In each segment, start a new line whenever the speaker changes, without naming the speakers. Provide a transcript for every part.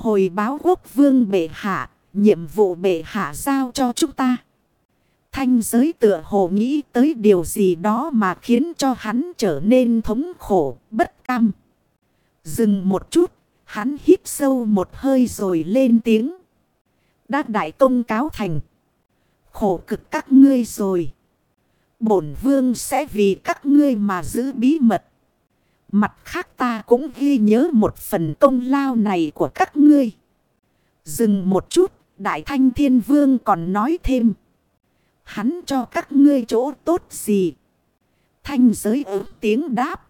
Hồi báo quốc vương bệ hạ, nhiệm vụ bệ hạ giao cho chúng ta. Thanh giới tựa hồ nghĩ tới điều gì đó mà khiến cho hắn trở nên thống khổ, bất cam. Dừng một chút, hắn hít sâu một hơi rồi lên tiếng. Đã đại công cáo thành. Khổ cực các ngươi rồi. Bổn vương sẽ vì các ngươi mà giữ bí mật. Mặt khác ta cũng ghi nhớ một phần công lao này của các ngươi. Dừng một chút, Đại Thanh Thiên Vương còn nói thêm. Hắn cho các ngươi chỗ tốt gì? Thanh giới ứng tiếng đáp.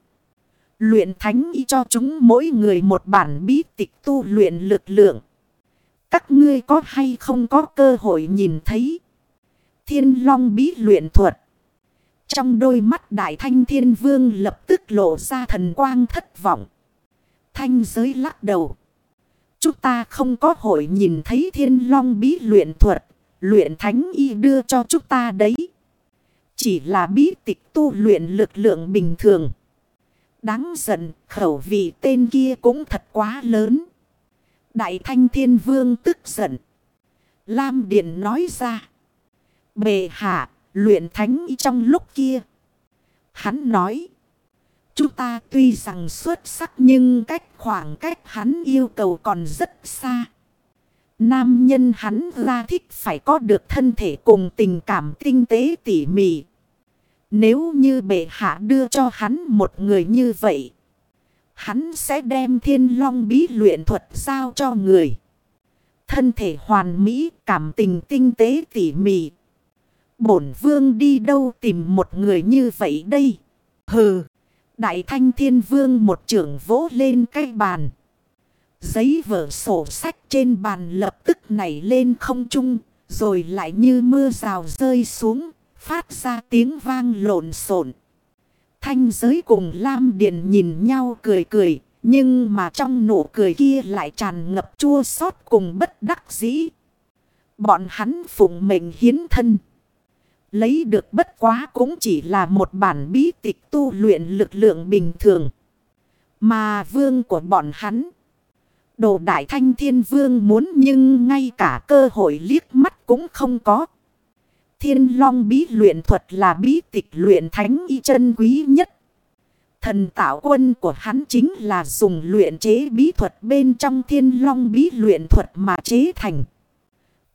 Luyện thánh y cho chúng mỗi người một bản bí tịch tu luyện lực lượng. Các ngươi có hay không có cơ hội nhìn thấy. Thiên long bí luyện thuật. Trong đôi mắt đại thanh thiên vương lập tức lộ ra thần quang thất vọng. Thanh giới lắc đầu. Chúng ta không có hội nhìn thấy thiên long bí luyện thuật. Luyện thánh y đưa cho chúng ta đấy. Chỉ là bí tịch tu luyện lực lượng bình thường. Đáng giận khẩu vị tên kia cũng thật quá lớn. Đại thanh thiên vương tức giận. Lam Điện nói ra. Bề hạ, luyện thánh trong lúc kia. Hắn nói. Chúng ta tuy rằng xuất sắc nhưng cách khoảng cách hắn yêu cầu còn rất xa. Nam nhân hắn ra thích phải có được thân thể cùng tình cảm tinh tế tỉ mỉ. Nếu như bệ hạ đưa cho hắn một người như vậy. Hắn sẽ đem thiên long bí luyện thuật giao cho người. Thân thể hoàn mỹ, cảm tình tinh tế tỉ mỉ. Bổn vương đi đâu tìm một người như vậy đây? Hừ! Đại thanh thiên vương một trưởng vỗ lên cái bàn. Giấy vở sổ sách trên bàn lập tức nảy lên không trung, rồi lại như mưa rào rơi xuống, phát ra tiếng vang lộn xộn. Thanh giới cùng Lam Điện nhìn nhau cười cười, nhưng mà trong nụ cười kia lại tràn ngập chua xót cùng bất đắc dĩ. Bọn hắn phụng mệnh hiến thân. Lấy được bất quá cũng chỉ là một bản bí tịch tu luyện lực lượng bình thường. Mà vương của bọn hắn. Đồ đại thanh thiên vương muốn nhưng ngay cả cơ hội liếc mắt cũng không có. Thiên long bí luyện thuật là bí tịch luyện thánh y chân quý nhất. Thần tạo quân của hắn chính là dùng luyện chế bí thuật bên trong thiên long bí luyện thuật mà chế thành.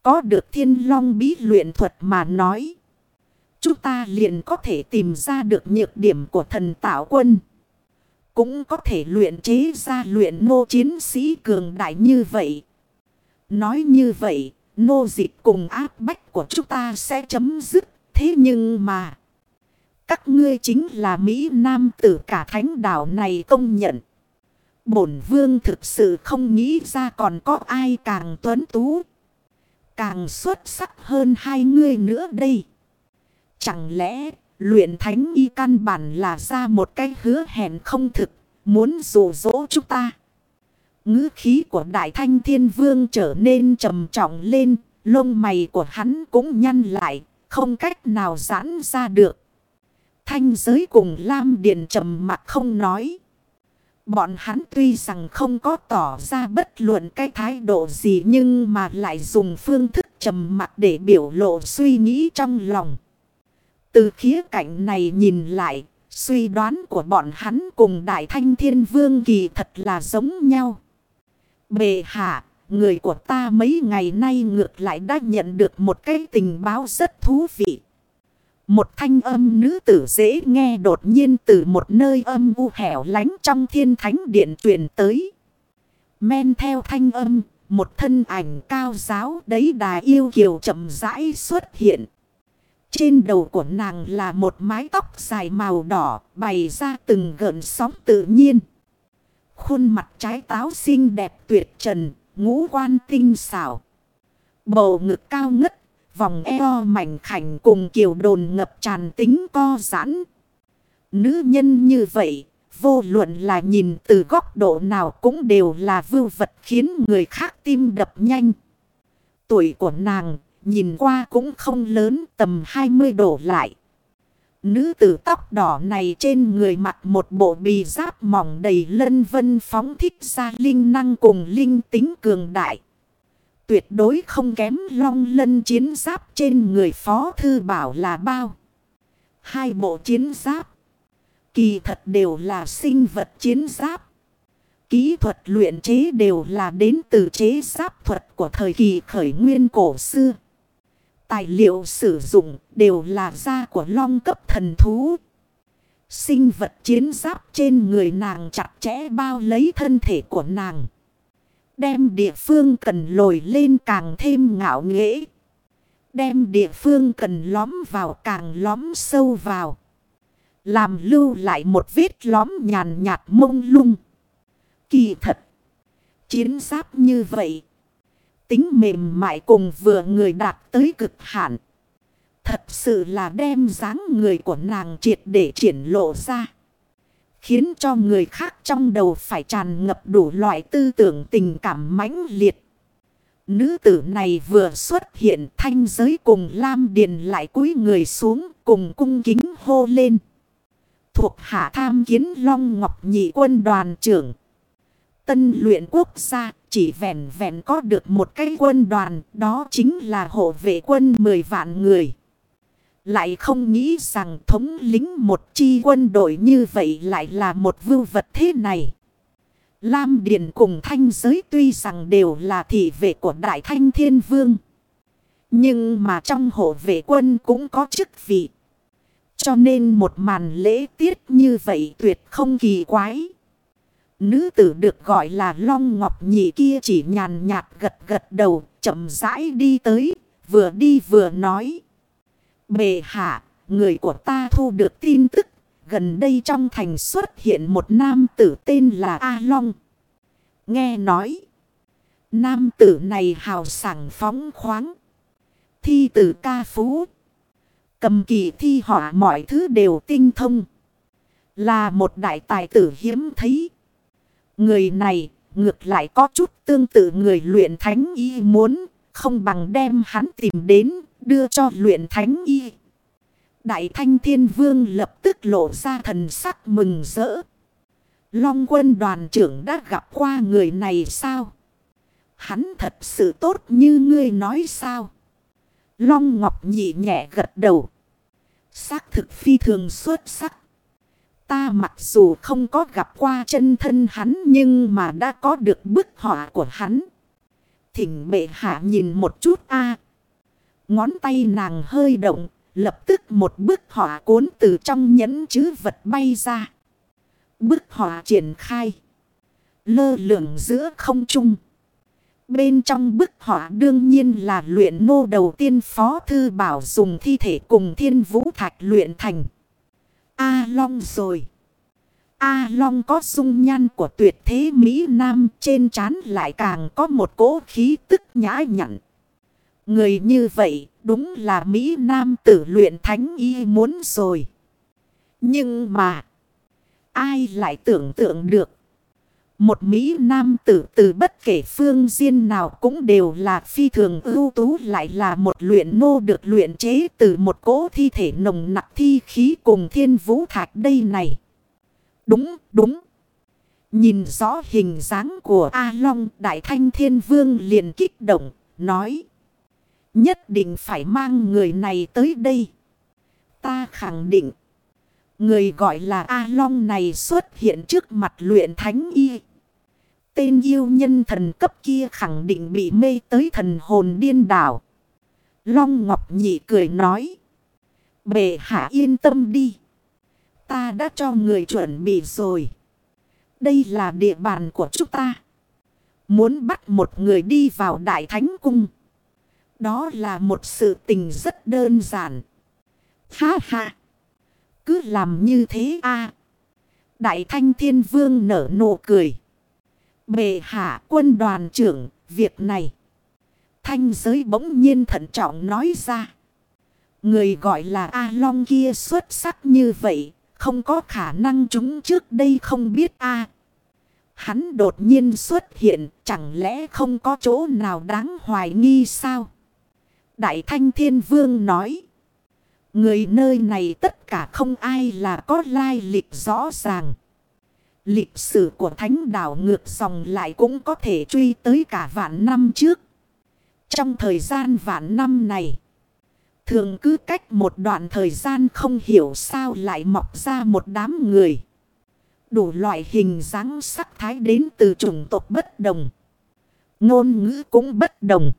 Có được thiên long bí luyện thuật mà nói. Chúng ta liền có thể tìm ra được nhược điểm của thần tạo quân. Cũng có thể luyện chế ra luyện nô chiến sĩ cường đại như vậy. Nói như vậy, nô dịch cùng áp bách của chúng ta sẽ chấm dứt. Thế nhưng mà, các ngươi chính là Mỹ Nam tử cả thánh đảo này công nhận. Bổn vương thực sự không nghĩ ra còn có ai càng tuấn tú. Càng xuất sắc hơn hai ngươi nữa đây. Chẳng lẽ luyện thánh y căn bản là ra một cái hứa hẹn không thực, muốn dụ dỗ chúng ta. ngữ khí của Đại Thanh Thiên Vương trở nên trầm trọng lên, lông mày của hắn cũng nhăn lại, không cách nào giãn ra được. Thanh giới cùng Lam Điện trầm mặt không nói. Bọn hắn tuy rằng không có tỏ ra bất luận cái thái độ gì nhưng mà lại dùng phương thức trầm mặt để biểu lộ suy nghĩ trong lòng. Từ khía cạnh này nhìn lại, suy đoán của bọn hắn cùng Đại Thanh Thiên Vương kỳ thật là giống nhau. Bệ hạ, người của ta mấy ngày nay ngược lại đã nhận được một cái tình báo rất thú vị. Một thanh âm nữ tử dễ nghe đột nhiên từ một nơi âm u hẻo lánh trong thiên thánh điện truyền tới. Men theo thanh âm, một thân ảnh cao giáo đấy đà yêu kiều chậm rãi xuất hiện. Trên đầu của nàng là một mái tóc dài màu đỏ bày ra từng gợn sóng tự nhiên. Khuôn mặt trái táo xinh đẹp tuyệt trần, ngũ quan tinh xảo. Bầu ngực cao ngất, vòng eo mảnh khảnh cùng kiều đồn ngập tràn tính co giãn. Nữ nhân như vậy, vô luận là nhìn từ góc độ nào cũng đều là vưu vật khiến người khác tim đập nhanh. Tuổi của nàng nhìn qua cũng không lớn, tầm 20 độ lại. Nữ tử tóc đỏ này trên người mặc một bộ bì giáp mỏng đầy lân vân phóng thích ra linh năng cùng linh tính cường đại. Tuyệt đối không kém long lân chiến giáp trên người phó thư bảo là bao. Hai bộ chiến giáp. Kỳ thật đều là sinh vật chiến giáp. Kỹ thuật luyện chế đều là đến từ chế giáp thuật của thời kỳ khởi nguyên cổ xưa. Tài liệu sử dụng đều là da của long cấp thần thú. Sinh vật chiến giáp trên người nàng chặt chẽ bao lấy thân thể của nàng. Đem địa phương cần lồi lên càng thêm ngạo nghễ. Đem địa phương cần lõm vào càng lõm sâu vào. Làm lưu lại một vết lõm nhàn nhạt mông lung. Kỳ thật. Chiến giáp như vậy. Tính mềm mại cùng vừa người đạt tới cực hạn. Thật sự là đem dáng người của nàng triệt để triển lộ ra. Khiến cho người khác trong đầu phải tràn ngập đủ loại tư tưởng tình cảm mãnh liệt. Nữ tử này vừa xuất hiện thanh giới cùng Lam Điền lại cúi người xuống cùng cung kính hô lên. Thuộc hạ tham kiến Long Ngọc Nhị quân đoàn trưởng. Tân luyện quốc gia chỉ vẹn vẹn có được một cái quân đoàn, đó chính là hộ vệ quân 10 vạn người. Lại không nghĩ rằng thống lính một chi quân đội như vậy lại là một vưu vật thế này. Lam Điền cùng thanh giới tuy rằng đều là thị vệ của Đại Thanh Thiên Vương. Nhưng mà trong hộ vệ quân cũng có chức vị. Cho nên một màn lễ tiết như vậy tuyệt không kỳ quái. Nữ tử được gọi là Long Ngọc Nhị kia chỉ nhàn nhạt gật gật đầu, chậm rãi đi tới, vừa đi vừa nói. Bề hạ, người của ta thu được tin tức, gần đây trong thành xuất hiện một nam tử tên là A Long. Nghe nói, nam tử này hào sảng phóng khoáng, thi tử ca phú, cầm kỳ thi họa mọi thứ đều tinh thông. Là một đại tài tử hiếm thấy. Người này ngược lại có chút tương tự người luyện thánh y muốn, không bằng đem hắn tìm đến, đưa cho luyện thánh y. Đại thanh thiên vương lập tức lộ ra thần sắc mừng rỡ. Long quân đoàn trưởng đã gặp qua người này sao? Hắn thật sự tốt như ngươi nói sao? Long Ngọc nhị nhẹ gật đầu. Xác thực phi thường xuất sắc. Ta mặc dù không có gặp qua chân thân hắn nhưng mà đã có được bức họa của hắn. Thỉnh bệ hạ nhìn một chút a Ngón tay nàng hơi động, lập tức một bức họa cuốn từ trong nhẫn chứ vật bay ra. Bức họa triển khai. Lơ lửng giữa không trung. Bên trong bức họa đương nhiên là luyện nô đầu tiên phó thư bảo dùng thi thể cùng thiên vũ thạch luyện thành. A Long rồi. A Long có dung nhan của tuyệt thế Mỹ Nam, trên trán lại càng có một cỗ khí tức nhã nhặn. Người như vậy, đúng là Mỹ Nam tử luyện thánh y muốn rồi. Nhưng mà, ai lại tưởng tượng được. Một Mỹ Nam tử từ bất kể phương diên nào cũng đều là phi thường ưu tú lại là một luyện nô được luyện chế từ một cỗ thi thể nồng nặc thi khí cùng thiên vũ thạch đây này. Đúng, đúng. Nhìn rõ hình dáng của A Long Đại Thanh Thiên Vương liền kích động, nói. Nhất định phải mang người này tới đây. Ta khẳng định. Người gọi là A Long này xuất hiện trước mặt luyện thánh y. Tên yêu nhân thần cấp kia khẳng định bị mê tới thần hồn điên đảo. Long Ngọc Nhị cười nói. Bệ hạ yên tâm đi. Ta đã cho người chuẩn bị rồi. Đây là địa bàn của chúng ta. Muốn bắt một người đi vào đại thánh cung. Đó là một sự tình rất đơn giản. Ha ha. Cứ làm như thế a Đại thanh thiên vương nở nụ cười. Bệ hạ quân đoàn trưởng, việc này. Thanh giới bỗng nhiên thận trọng nói ra. Người gọi là A Long kia xuất sắc như vậy, không có khả năng chúng trước đây không biết A. Hắn đột nhiên xuất hiện, chẳng lẽ không có chỗ nào đáng hoài nghi sao? Đại Thanh Thiên Vương nói. Người nơi này tất cả không ai là có lai lịch rõ ràng. Lịch sử của thánh đảo ngược dòng lại cũng có thể truy tới cả vạn năm trước. Trong thời gian vạn năm này, thường cứ cách một đoạn thời gian không hiểu sao lại mọc ra một đám người. Đủ loại hình dáng sắc thái đến từ chủng tộc bất đồng. Ngôn ngữ cũng bất đồng.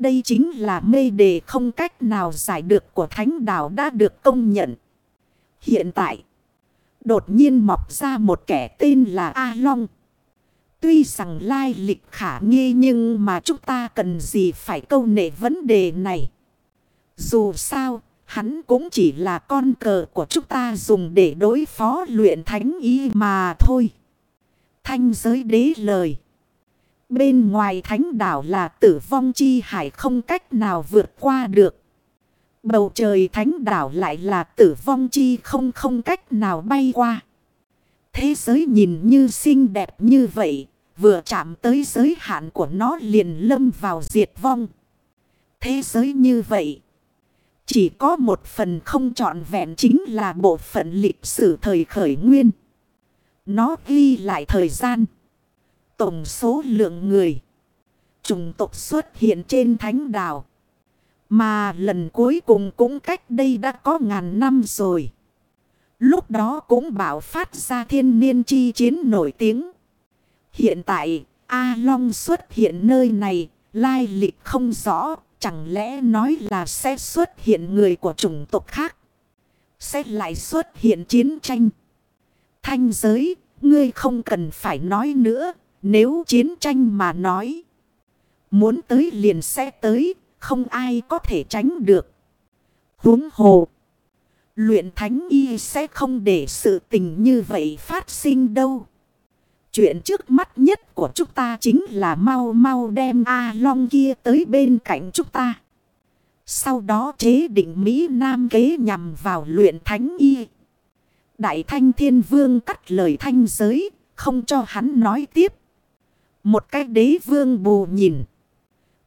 Đây chính là mê đề không cách nào giải được của thánh đạo đã được công nhận. Hiện tại, đột nhiên mọc ra một kẻ tên là A Long. Tuy rằng lai lịch khả nghi nhưng mà chúng ta cần gì phải câu nệ vấn đề này. Dù sao, hắn cũng chỉ là con cờ của chúng ta dùng để đối phó luyện thánh ý mà thôi. Thanh giới đế lời. Bên ngoài thánh đảo là tử vong chi hải không cách nào vượt qua được. Bầu trời thánh đảo lại là tử vong chi không không cách nào bay qua. Thế giới nhìn như xinh đẹp như vậy, vừa chạm tới giới hạn của nó liền lâm vào diệt vong. Thế giới như vậy, chỉ có một phần không trọn vẹn chính là bộ phận lịch sử thời khởi nguyên. Nó ghi lại thời gian tổng số lượng người. Chủng tộc xuất hiện trên thánh đảo. Mà lần cuối cùng cũng cách đây đã có ngàn năm rồi. Lúc đó cũng bảo phát ra thiên niên chi chiến nổi tiếng. Hiện tại, A Long xuất hiện nơi này, lai lịch không rõ, chẳng lẽ nói là sẽ xuất hiện người của chủng tộc khác. Sẽ lại xuất hiện chiến tranh. Thanh giới, ngươi không cần phải nói nữa, nếu chiến tranh mà nói. Muốn tới liền sẽ tới. Không ai có thể tránh được. Huống hồ. Luyện thánh y sẽ không để sự tình như vậy phát sinh đâu. Chuyện trước mắt nhất của chúng ta chính là mau mau đem A Long kia tới bên cạnh chúng ta. Sau đó chế định Mỹ Nam kế nhằm vào luyện thánh y. Đại thanh thiên vương cắt lời thanh giới, không cho hắn nói tiếp. Một cái đế vương bù nhìn.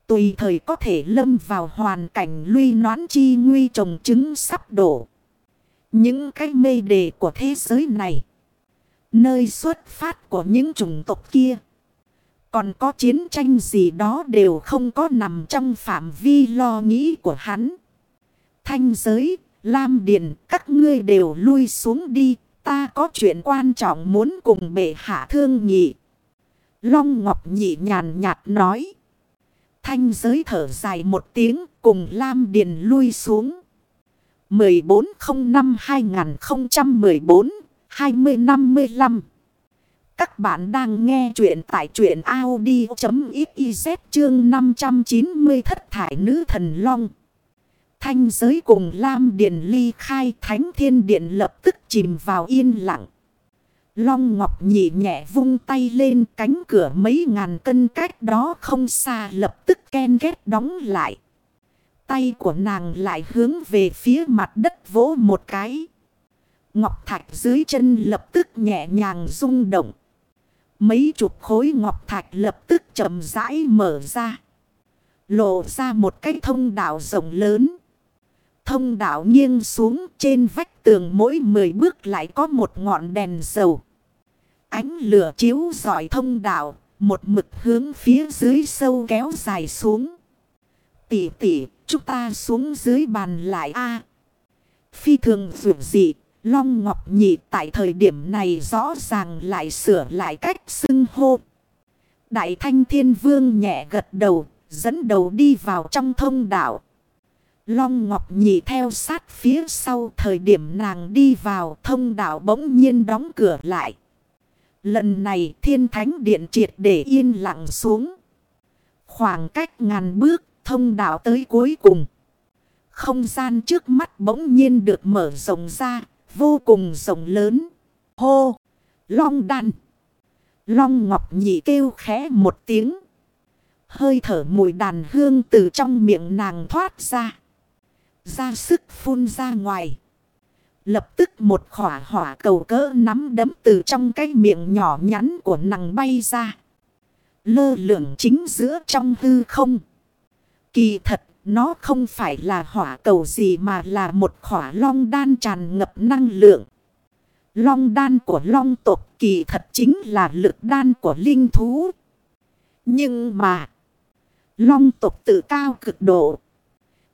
Tùy thời có thể lâm vào hoàn cảnh luy noán chi nguy trồng trứng sắp đổ. Những cái mê đề của thế giới này. Nơi xuất phát của những chủng tộc kia. Còn có chiến tranh gì đó đều không có nằm trong phạm vi lo nghĩ của hắn. Thanh giới, Lam Điền, các ngươi đều lui xuống đi. Ta có chuyện quan trọng muốn cùng bệ hạ thương nhị. Long Ngọc nhị nhàn nhạt nói. Thanh giới thở dài một tiếng cùng Lam Điền lui xuống. 1405-2014-2055 Các bạn đang nghe chuyện tại chuyện Audi.xyz chương 590 thất thải nữ thần Long. Thanh giới cùng Lam Điền ly khai thánh thiên điện lập tức chìm vào yên lặng. Long Ngọc nhị nhẹ vung tay lên cánh cửa mấy ngàn cân cách đó không xa lập tức ken ghét đóng lại. Tay của nàng lại hướng về phía mặt đất vỗ một cái. Ngọc thạch dưới chân lập tức nhẹ nhàng rung động. Mấy chục khối ngọc thạch lập tức chậm rãi mở ra. Lộ ra một cái thông đạo rộng lớn. Thông đạo nghiêng xuống trên vách tường mỗi 10 bước lại có một ngọn đèn dầu. Ánh lửa chiếu dọi thông đạo, một mực hướng phía dưới sâu kéo dài xuống. Tỷ tỷ, chúng ta xuống dưới bàn lại a Phi thường dụ dị, Long Ngọc Nhị tại thời điểm này rõ ràng lại sửa lại cách xưng hô. Đại Thanh Thiên Vương nhẹ gật đầu, dẫn đầu đi vào trong thông đạo. Long Ngọc Nhị theo sát phía sau thời điểm nàng đi vào thông đạo bỗng nhiên đóng cửa lại. Lần này thiên thánh điện triệt để yên lặng xuống. Khoảng cách ngàn bước thông đạo tới cuối cùng. Không gian trước mắt bỗng nhiên được mở rộng ra, vô cùng rộng lớn. Hô! Long đàn! Long Ngọc Nhị kêu khẽ một tiếng. Hơi thở mùi đàn hương từ trong miệng nàng thoát ra. Ra sức phun ra ngoài. Lập tức một khỏa hỏa cầu cỡ nắm đấm từ trong cái miệng nhỏ nhắn của nàng bay ra. Lơ lửng chính giữa trong hư không. Kỳ thật, nó không phải là hỏa cầu gì mà là một khỏa long đan tràn ngập năng lượng. Long đan của long tộc kỳ thật chính là lực đan của linh thú. Nhưng mà, long tộc tự cao cực độ.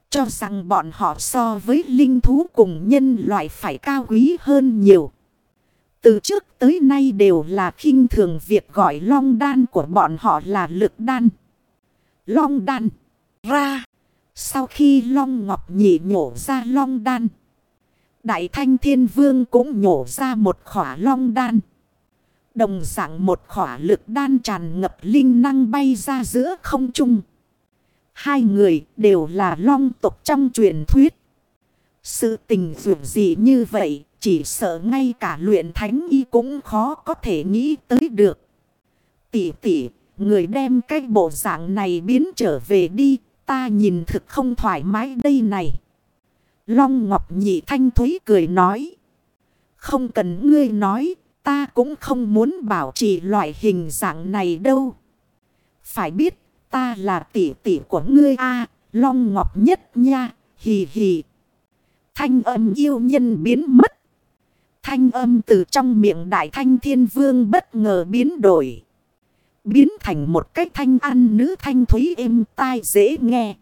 Cho rằng bọn họ so với linh thú cùng nhân loại phải cao quý hơn nhiều. Từ trước tới nay đều là khinh thường việc gọi long đan của bọn họ là lực đan. Long đan ra. Sau khi long ngọc nhị nhổ ra long đan. Đại thanh thiên vương cũng nhổ ra một khỏa long đan. Đồng dạng một khỏa lực đan tràn ngập linh năng bay ra giữa không trung. Hai người đều là long tộc trong truyền thuyết. Sự tình dụ gì như vậy, chỉ sợ ngay cả luyện thánh y cũng khó có thể nghĩ tới được. Tỷ tỷ, người đem cái bộ dạng này biến trở về đi, ta nhìn thực không thoải mái đây này. Long Ngọc Nhị Thanh Thúy cười nói. Không cần ngươi nói, ta cũng không muốn bảo trì loại hình dạng này đâu. Phải biết, ta là tỷ tỷ của ngươi a Long Ngọc Nhất nha, hì hì. Thanh âm yêu nhân biến mất. Thanh âm từ trong miệng đại thanh thiên vương bất ngờ biến đổi. Biến thành một cái thanh ăn nữ thanh thúy êm tai dễ nghe.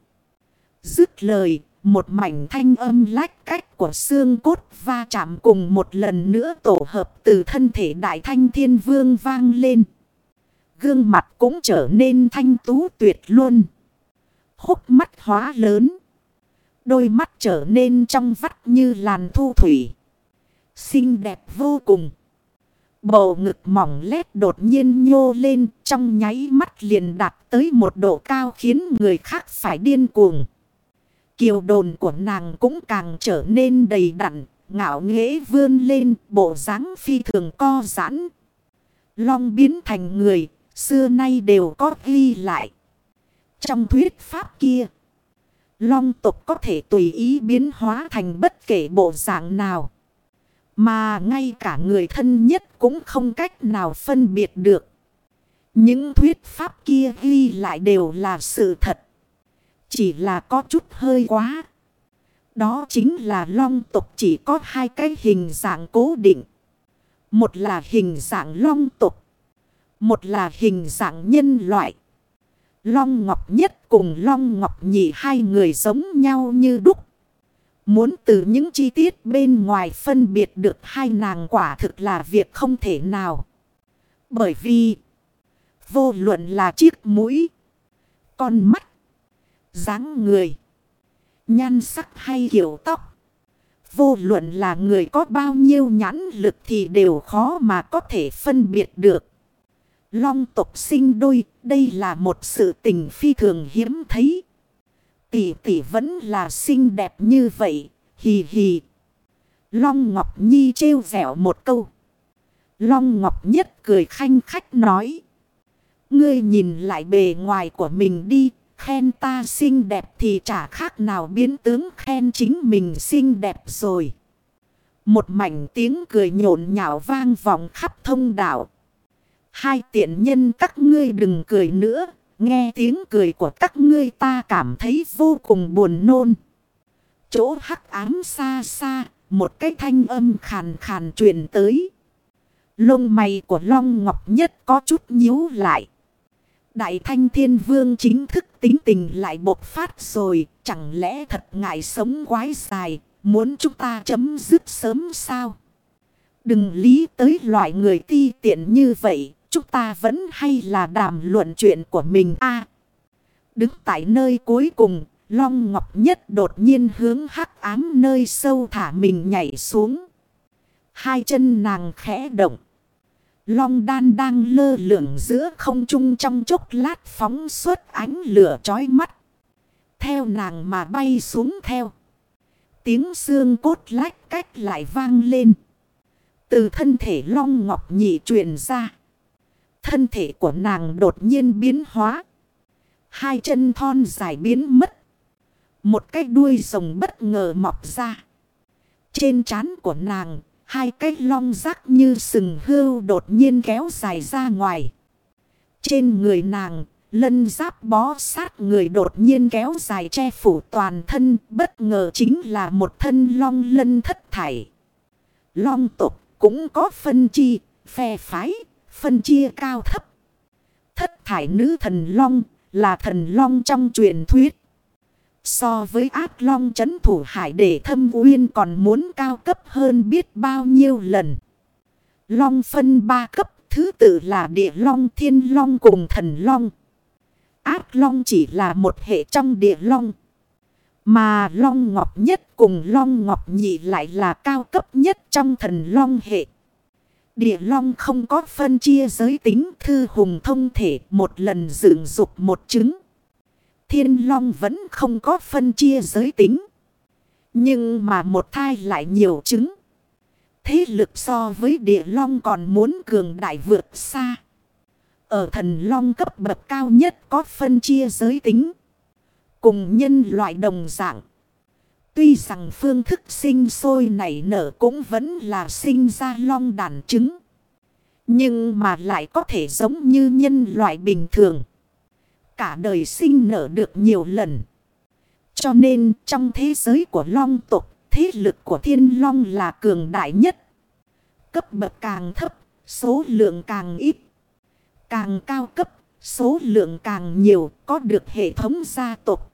Dứt lời, một mảnh thanh âm lách cách của xương cốt va chạm cùng một lần nữa tổ hợp từ thân thể đại thanh thiên vương vang lên. Gương mặt cũng trở nên thanh tú tuyệt luôn. Hốc mắt hóa lớn. Đôi mắt trở nên trong vắt như làn thu thủy. Xinh đẹp vô cùng. Bầu ngực mỏng lét đột nhiên nhô lên trong nháy mắt liền đạt tới một độ cao khiến người khác phải điên cuồng. Kiều đồn của nàng cũng càng trở nên đầy đặn, ngạo nghễ vươn lên, bộ dáng phi thường co giãn. Long biến thành người, xưa nay đều có ghi lại. Trong thuyết pháp kia, long tục có thể tùy ý biến hóa thành bất kể bộ dạng nào. Mà ngay cả người thân nhất cũng không cách nào phân biệt được. Những thuyết pháp kia ghi lại đều là sự thật. Chỉ là có chút hơi quá. Đó chính là long tục chỉ có hai cái hình dạng cố định. Một là hình dạng long tục. Một là hình dạng nhân loại. Long Ngọc Nhất cùng Long Ngọc Nhị hai người giống nhau như đúc. Muốn từ những chi tiết bên ngoài phân biệt được hai nàng quả thực là việc không thể nào. Bởi vì vô luận là chiếc mũi, con mắt, dáng người, nhan sắc hay kiểu tóc. Vô luận là người có bao nhiêu nhãn lực thì đều khó mà có thể phân biệt được. Long tộc sinh đôi, đây là một sự tình phi thường hiếm thấy. Tỷ tỷ vẫn là xinh đẹp như vậy, hì hì. Long Ngọc Nhi trêu vẻo một câu. Long Ngọc Nhất cười khanh khách nói. Ngươi nhìn lại bề ngoài của mình đi, khen ta xinh đẹp thì chả khác nào biến tướng khen chính mình xinh đẹp rồi. Một mảnh tiếng cười nhộn nhạo vang vọng khắp thông đạo. Hai tiện nhân các ngươi đừng cười nữa. Nghe tiếng cười của các ngươi ta cảm thấy vô cùng buồn nôn. Chỗ hắc ám xa xa, một cái thanh âm khàn khàn truyền tới. Lông mày của Long Ngọc Nhất có chút nhíu lại. Đại thanh thiên vương chính thức tính tình lại bộc phát rồi. Chẳng lẽ thật ngại sống quái dài, muốn chúng ta chấm dứt sớm sao? Đừng lý tới loại người ti tiện như vậy, chúng ta vẫn hay là đàm luận chuyện của mình a Đứng tại nơi cuối cùng, Long Ngọc Nhất đột nhiên hướng hắc ám nơi sâu thả mình nhảy xuống. Hai chân nàng khẽ động. Long đan đang lơ lửng giữa không trung trong chốc lát phóng suốt ánh lửa chói mắt. Theo nàng mà bay xuống theo. Tiếng xương cốt lách cách lại vang lên. Từ thân thể long ngọc nhị truyền ra. Thân thể của nàng đột nhiên biến hóa. Hai chân thon dài biến mất. Một cái đuôi rồng bất ngờ mọc ra. Trên trán của nàng, hai cái long rác như sừng hươu đột nhiên kéo dài ra ngoài. Trên người nàng, Lân giáp bó sát người đột nhiên kéo dài che phủ toàn thân. Bất ngờ chính là một thân long lân thất thải. Long tục cũng có phân chi, phe phái, phân chia cao thấp. Thất thải nữ thần long là thần long trong truyền thuyết. So với ác long chấn thủ hải để thâm uyên còn muốn cao cấp hơn biết bao nhiêu lần. Long phân ba cấp, thứ tự là địa long, thiên long cùng thần long. Ác long chỉ là một hệ trong địa long. Mà long ngọc nhất cùng long ngọc nhị lại là cao cấp nhất trong thần long hệ. Địa long không có phân chia giới tính thư hùng thông thể, một lần dựng dục một trứng. Thiên long vẫn không có phân chia giới tính. Nhưng mà một thai lại nhiều trứng. Thế lực so với địa long còn muốn cường đại vượt xa. Ở thần long cấp bậc cao nhất có phân chia giới tính. Cùng nhân loại đồng dạng. Tuy rằng phương thức sinh sôi nảy nở cũng vẫn là sinh ra long đàn trứng. Nhưng mà lại có thể giống như nhân loại bình thường. Cả đời sinh nở được nhiều lần. Cho nên trong thế giới của long tục, thế lực của thiên long là cường đại nhất. Cấp bậc càng thấp, số lượng càng ít. Càng cao cấp, số lượng càng nhiều, có được hệ thống gia tộc.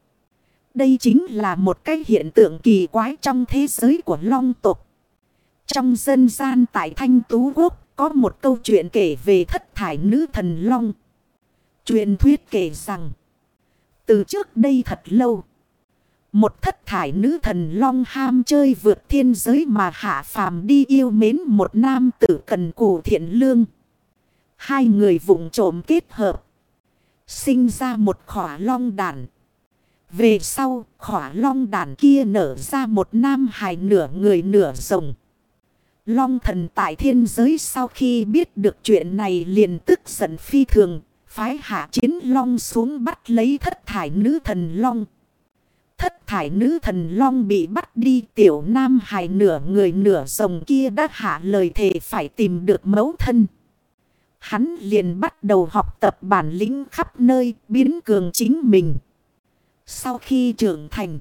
Đây chính là một cái hiện tượng kỳ quái trong thế giới của long tục. Trong dân gian tại Thanh Tú Quốc có một câu chuyện kể về thất thải nữ thần long. Truyền thuyết kể rằng, từ trước đây thật lâu, một thất thải nữ thần long ham chơi vượt thiên giới mà hạ phàm đi yêu mến một nam tử cần cù thiện lương. Hai người vụng trộm kết hợp. Sinh ra một khỏa long đàn. Về sau, khỏa long đàn kia nở ra một nam hài nửa người nửa rồng. Long thần tại thiên giới sau khi biết được chuyện này liền tức giận phi thường, phái hạ chiến long xuống bắt lấy thất thải nữ thần long. Thất thải nữ thần long bị bắt đi tiểu nam hài nửa người nửa rồng kia đã hạ lời thề phải tìm được mẫu thân. Hắn liền bắt đầu học tập bản lĩnh khắp nơi biến cường chính mình. Sau khi trưởng thành,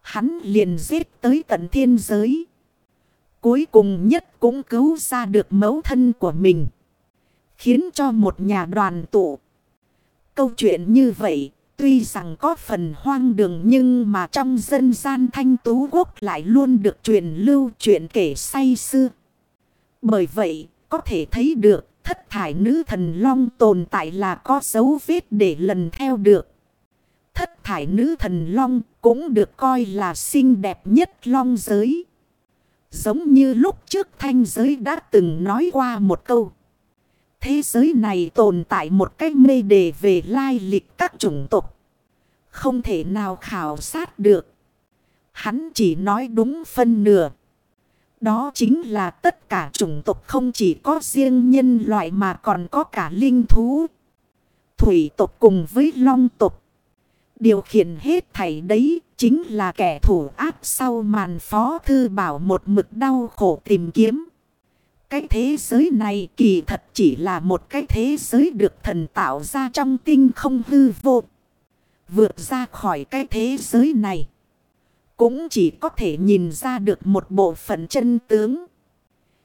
hắn liền giết tới tận thiên giới. Cuối cùng nhất cũng cứu ra được mẫu thân của mình. Khiến cho một nhà đoàn tụ. Câu chuyện như vậy, tuy rằng có phần hoang đường nhưng mà trong dân gian thanh tú quốc lại luôn được truyền lưu chuyện kể say xưa. Bởi vậy, có thể thấy được thất thải nữ thần long tồn tại là có dấu vết để lần theo được. Thất thải nữ thần long cũng được coi là xinh đẹp nhất long giới. Giống như lúc trước thanh giới đã từng nói qua một câu. Thế giới này tồn tại một cách mê đề về lai lịch các chủng tộc. Không thể nào khảo sát được. Hắn chỉ nói đúng phân nửa. Đó chính là tất cả chủng tộc không chỉ có riêng nhân loại mà còn có cả linh thú. Thủy tộc cùng với long tộc. Điều khiển hết thảy đấy chính là kẻ thủ ác sau màn phó thư bảo một mực đau khổ tìm kiếm. Cái thế giới này kỳ thật chỉ là một cái thế giới được thần tạo ra trong tinh không hư vô. Vượt ra khỏi cái thế giới này. Cũng chỉ có thể nhìn ra được một bộ phận chân tướng.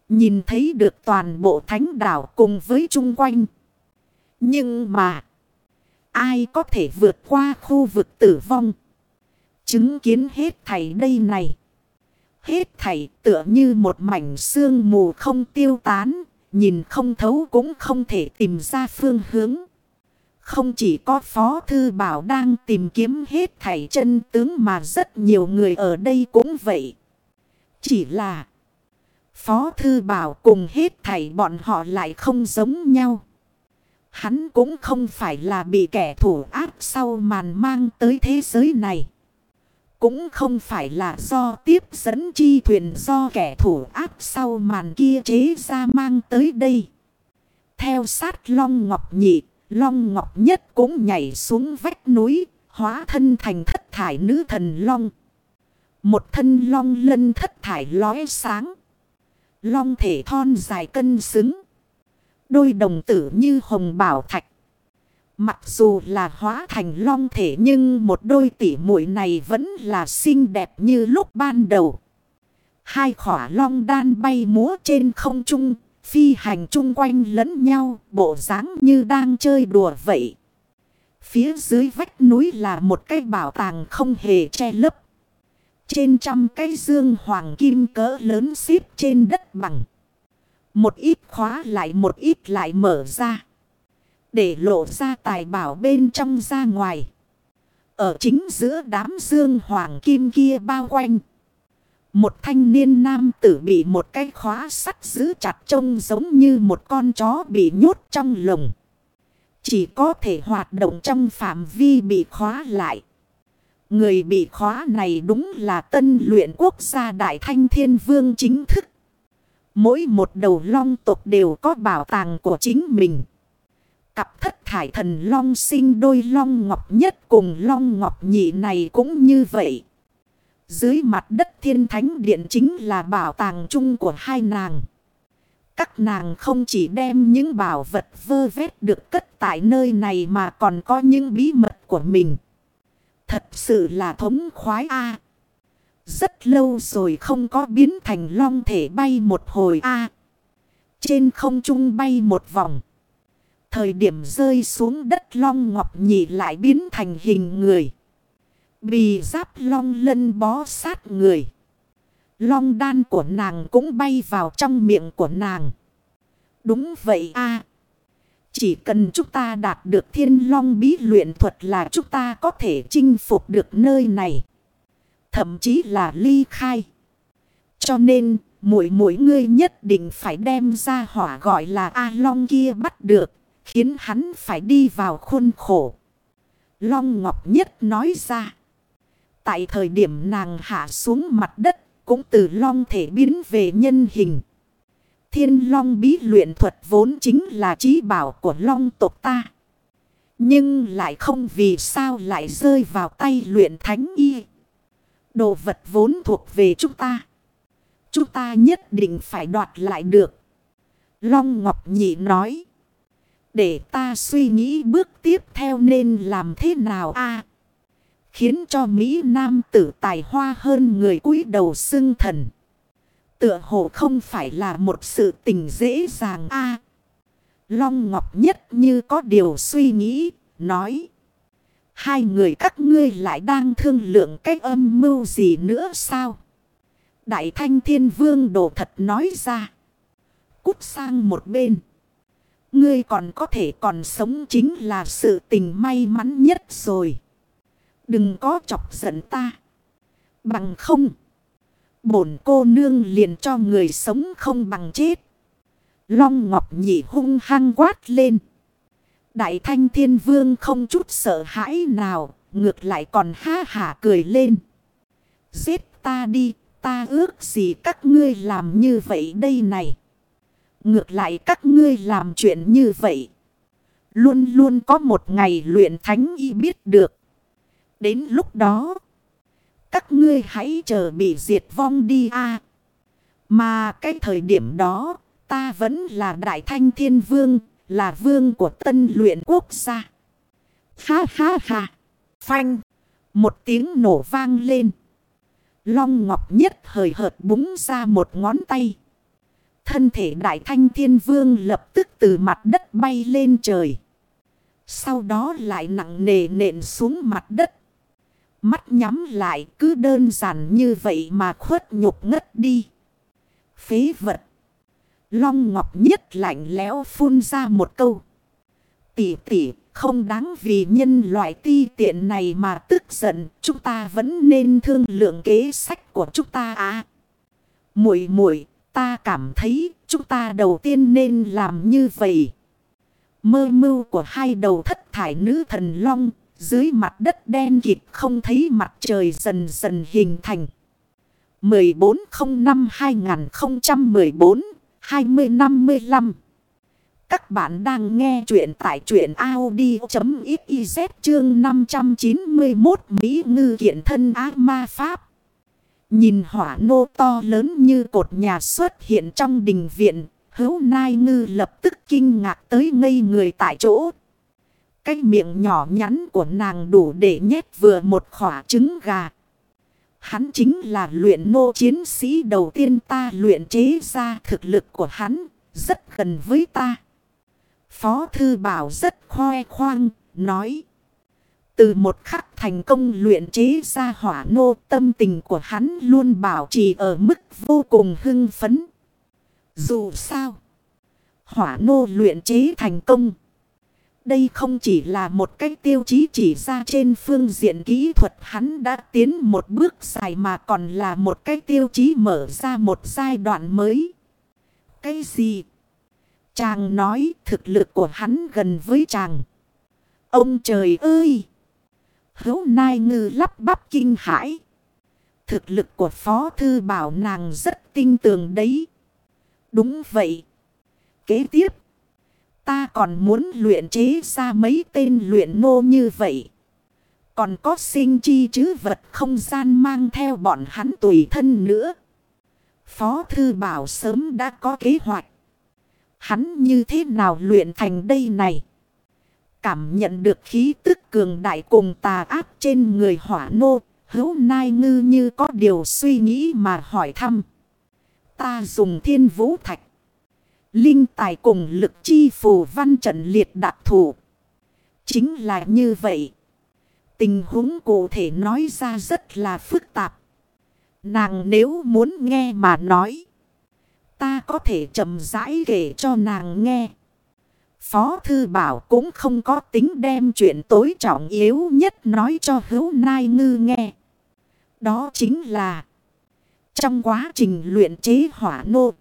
Nhìn thấy được toàn bộ thánh đảo cùng với chung quanh. Nhưng mà. Ai có thể vượt qua khu vực tử vong. Chứng kiến hết thảy đây này. Hết thảy tựa như một mảnh xương mù không tiêu tán. Nhìn không thấu cũng không thể tìm ra phương hướng. Không chỉ có Phó Thư Bảo đang tìm kiếm hết thảy chân tướng mà rất nhiều người ở đây cũng vậy. Chỉ là Phó Thư Bảo cùng hết thảy bọn họ lại không giống nhau. Hắn cũng không phải là bị kẻ thủ ác sau màn mang tới thế giới này. Cũng không phải là do tiếp dẫn chi thuyền do kẻ thủ ác sau màn kia chế ra mang tới đây. Theo sát Long Ngọc Nhị, Long Ngọc Nhất cũng nhảy xuống vách núi, hóa thân thành thất thải nữ thần Long. Một thân long lân thất thải lóe sáng. Long thể thon dài cân xứng. Đôi đồng tử như hồng bảo thạch. Mặc dù là hóa thành long thể nhưng một đôi tỷ muội này vẫn là xinh đẹp như lúc ban đầu. Hai khỏa long đan bay múa trên không trung, phi hành chung quanh lẫn nhau, bộ dáng như đang chơi đùa vậy. Phía dưới vách núi là một cái bảo tàng không hề che lấp. Trên trăm cái dương hoàng kim cỡ lớn xếp trên đất bằng. Một ít khóa lại một ít lại mở ra. Để lộ ra tài bảo bên trong ra ngoài. Ở chính giữa đám dương hoàng kim kia bao quanh. Một thanh niên nam tử bị một cái khóa sắt giữ chặt trông giống như một con chó bị nhốt trong lồng. Chỉ có thể hoạt động trong phạm vi bị khóa lại. Người bị khóa này đúng là tân luyện quốc gia Đại Thanh Thiên Vương chính thức. Mỗi một đầu long tộc đều có bảo tàng của chính mình. Cặp thất thải thần long sinh đôi long ngọc nhất cùng long ngọc nhị này cũng như vậy. Dưới mặt đất thiên thánh điện chính là bảo tàng chung của hai nàng. Các nàng không chỉ đem những bảo vật vơ vét được cất tại nơi này mà còn có những bí mật của mình. Thật sự là thống khoái a rất lâu rồi không có biến thành long thể bay một hồi a Trên không trung bay một vòng. Thời điểm rơi xuống đất long ngọc nhị lại biến thành hình người. Bì giáp long lân bó sát người. Long đan của nàng cũng bay vào trong miệng của nàng. Đúng vậy a Chỉ cần chúng ta đạt được thiên long bí luyện thuật là chúng ta có thể chinh phục được nơi này. Thậm chí là ly khai. Cho nên, mỗi mỗi ngươi nhất định phải đem ra hỏa gọi là A Long kia bắt được, khiến hắn phải đi vào khuôn khổ. Long Ngọc Nhất nói ra. Tại thời điểm nàng hạ xuống mặt đất, cũng từ long thể biến về nhân hình. Thiên long bí luyện thuật vốn chính là trí bảo của long tộc ta. Nhưng lại không vì sao lại rơi vào tay luyện thánh y. Đồ vật vốn thuộc về chúng ta. Chúng ta nhất định phải đoạt lại được. Long Ngọc Nhị nói. Để ta suy nghĩ bước tiếp theo nên làm thế nào a Khiến cho Mỹ Nam tử tài hoa hơn người cúi đầu xưng thần. Tựa hồ không phải là một sự tình dễ dàng a Long Ngọc Nhất như có điều suy nghĩ, nói. Hai người các ngươi lại đang thương lượng cái âm mưu gì nữa sao? Đại Thanh Thiên Vương đồ thật nói ra. Cút sang một bên. Ngươi còn có thể còn sống chính là sự tình may mắn nhất rồi. Đừng có chọc giận ta. Bằng không. Bổn cô nương liền cho người sống không bằng chết. Long Ngọc Nhị hung hăng quát lên. Đại Thanh Thiên Vương không chút sợ hãi nào. Ngược lại còn ha hả cười lên. Giết ta đi. Ta ước gì các ngươi làm như vậy đây này. Ngược lại các ngươi làm chuyện như vậy. Luôn luôn có một ngày luyện thánh y biết được. Đến lúc đó, các ngươi hãy chờ bị diệt vong đi a Mà cái thời điểm đó, ta vẫn là Đại Thanh Thiên Vương, là vương của tân luyện quốc gia. Ha ha ha! Phanh! Một tiếng nổ vang lên. Long Ngọc Nhất hời hợt búng ra một ngón tay. Thân thể Đại Thanh Thiên Vương lập tức từ mặt đất bay lên trời. Sau đó lại nặng nề nện xuống mặt đất. Mắt nhắm lại cứ đơn giản như vậy mà khuất nhục ngất đi. Phế vật. Long Ngọc Nhất lạnh lẽo phun ra một câu. Tỷ tỷ không đáng vì nhân loại ti tiện này mà tức giận. Chúng ta vẫn nên thương lượng kế sách của chúng ta à. Muội muội, ta cảm thấy chúng ta đầu tiên nên làm như vậy. Mơ mưu của hai đầu thất thải nữ thần long, dưới mặt đất đen kịt không thấy mặt trời dần dần hình thành. 20-55. Các bạn đang nghe chuyện tại chuyện Audi.xyz chương 591 Mỹ ngư kiện thân ác ma Pháp. Nhìn hỏa nô to lớn như cột nhà xuất hiện trong đình viện, hữu nai ngư lập tức kinh ngạc tới ngây người tại chỗ. Cái miệng nhỏ nhắn của nàng đủ để nhét vừa một khỏa trứng gà. Hắn chính là luyện nô chiến sĩ đầu tiên ta luyện chế ra thực lực của hắn, rất gần với ta. Phó Thư Bảo rất khoe khoang, nói. Từ một khắc thành công luyện chế ra hỏa nô tâm tình của hắn luôn bảo trì ở mức vô cùng hưng phấn. Dù sao, hỏa nô luyện chế thành công. Đây không chỉ là một cái tiêu chí chỉ ra trên phương diện kỹ thuật hắn đã tiến một bước dài mà còn là một cái tiêu chí mở ra một giai đoạn mới. Cái gì? Chàng nói, thực lực của hắn gần với chàng. Ông trời ơi! Hấu nai ngư lắp bắp kinh hãi. Thực lực của Phó Thư Bảo nàng rất tinh tường đấy. Đúng vậy. Kế tiếp. Ta còn muốn luyện chế ra mấy tên luyện nô như vậy. Còn có sinh chi chứ vật không gian mang theo bọn hắn tùy thân nữa. Phó Thư Bảo sớm đã có kế hoạch. Hắn như thế nào luyện thành đây này? Cảm nhận được khí tức cường đại cùng tà ác trên người hỏa nô. Hữu Nai Ngư như có điều suy nghĩ mà hỏi thăm. Ta dùng thiên vũ thạch. Linh tài cùng lực chi phù văn trận liệt đặc thủ. Chính là như vậy. Tình huống cụ thể nói ra rất là phức tạp. Nàng nếu muốn nghe mà nói. Ta có thể chậm rãi kể cho nàng nghe. Phó Thư Bảo cũng không có tính đem chuyện tối trọng yếu nhất nói cho hữu nai ngư nghe. Đó chính là, trong quá trình luyện chế hỏa nô.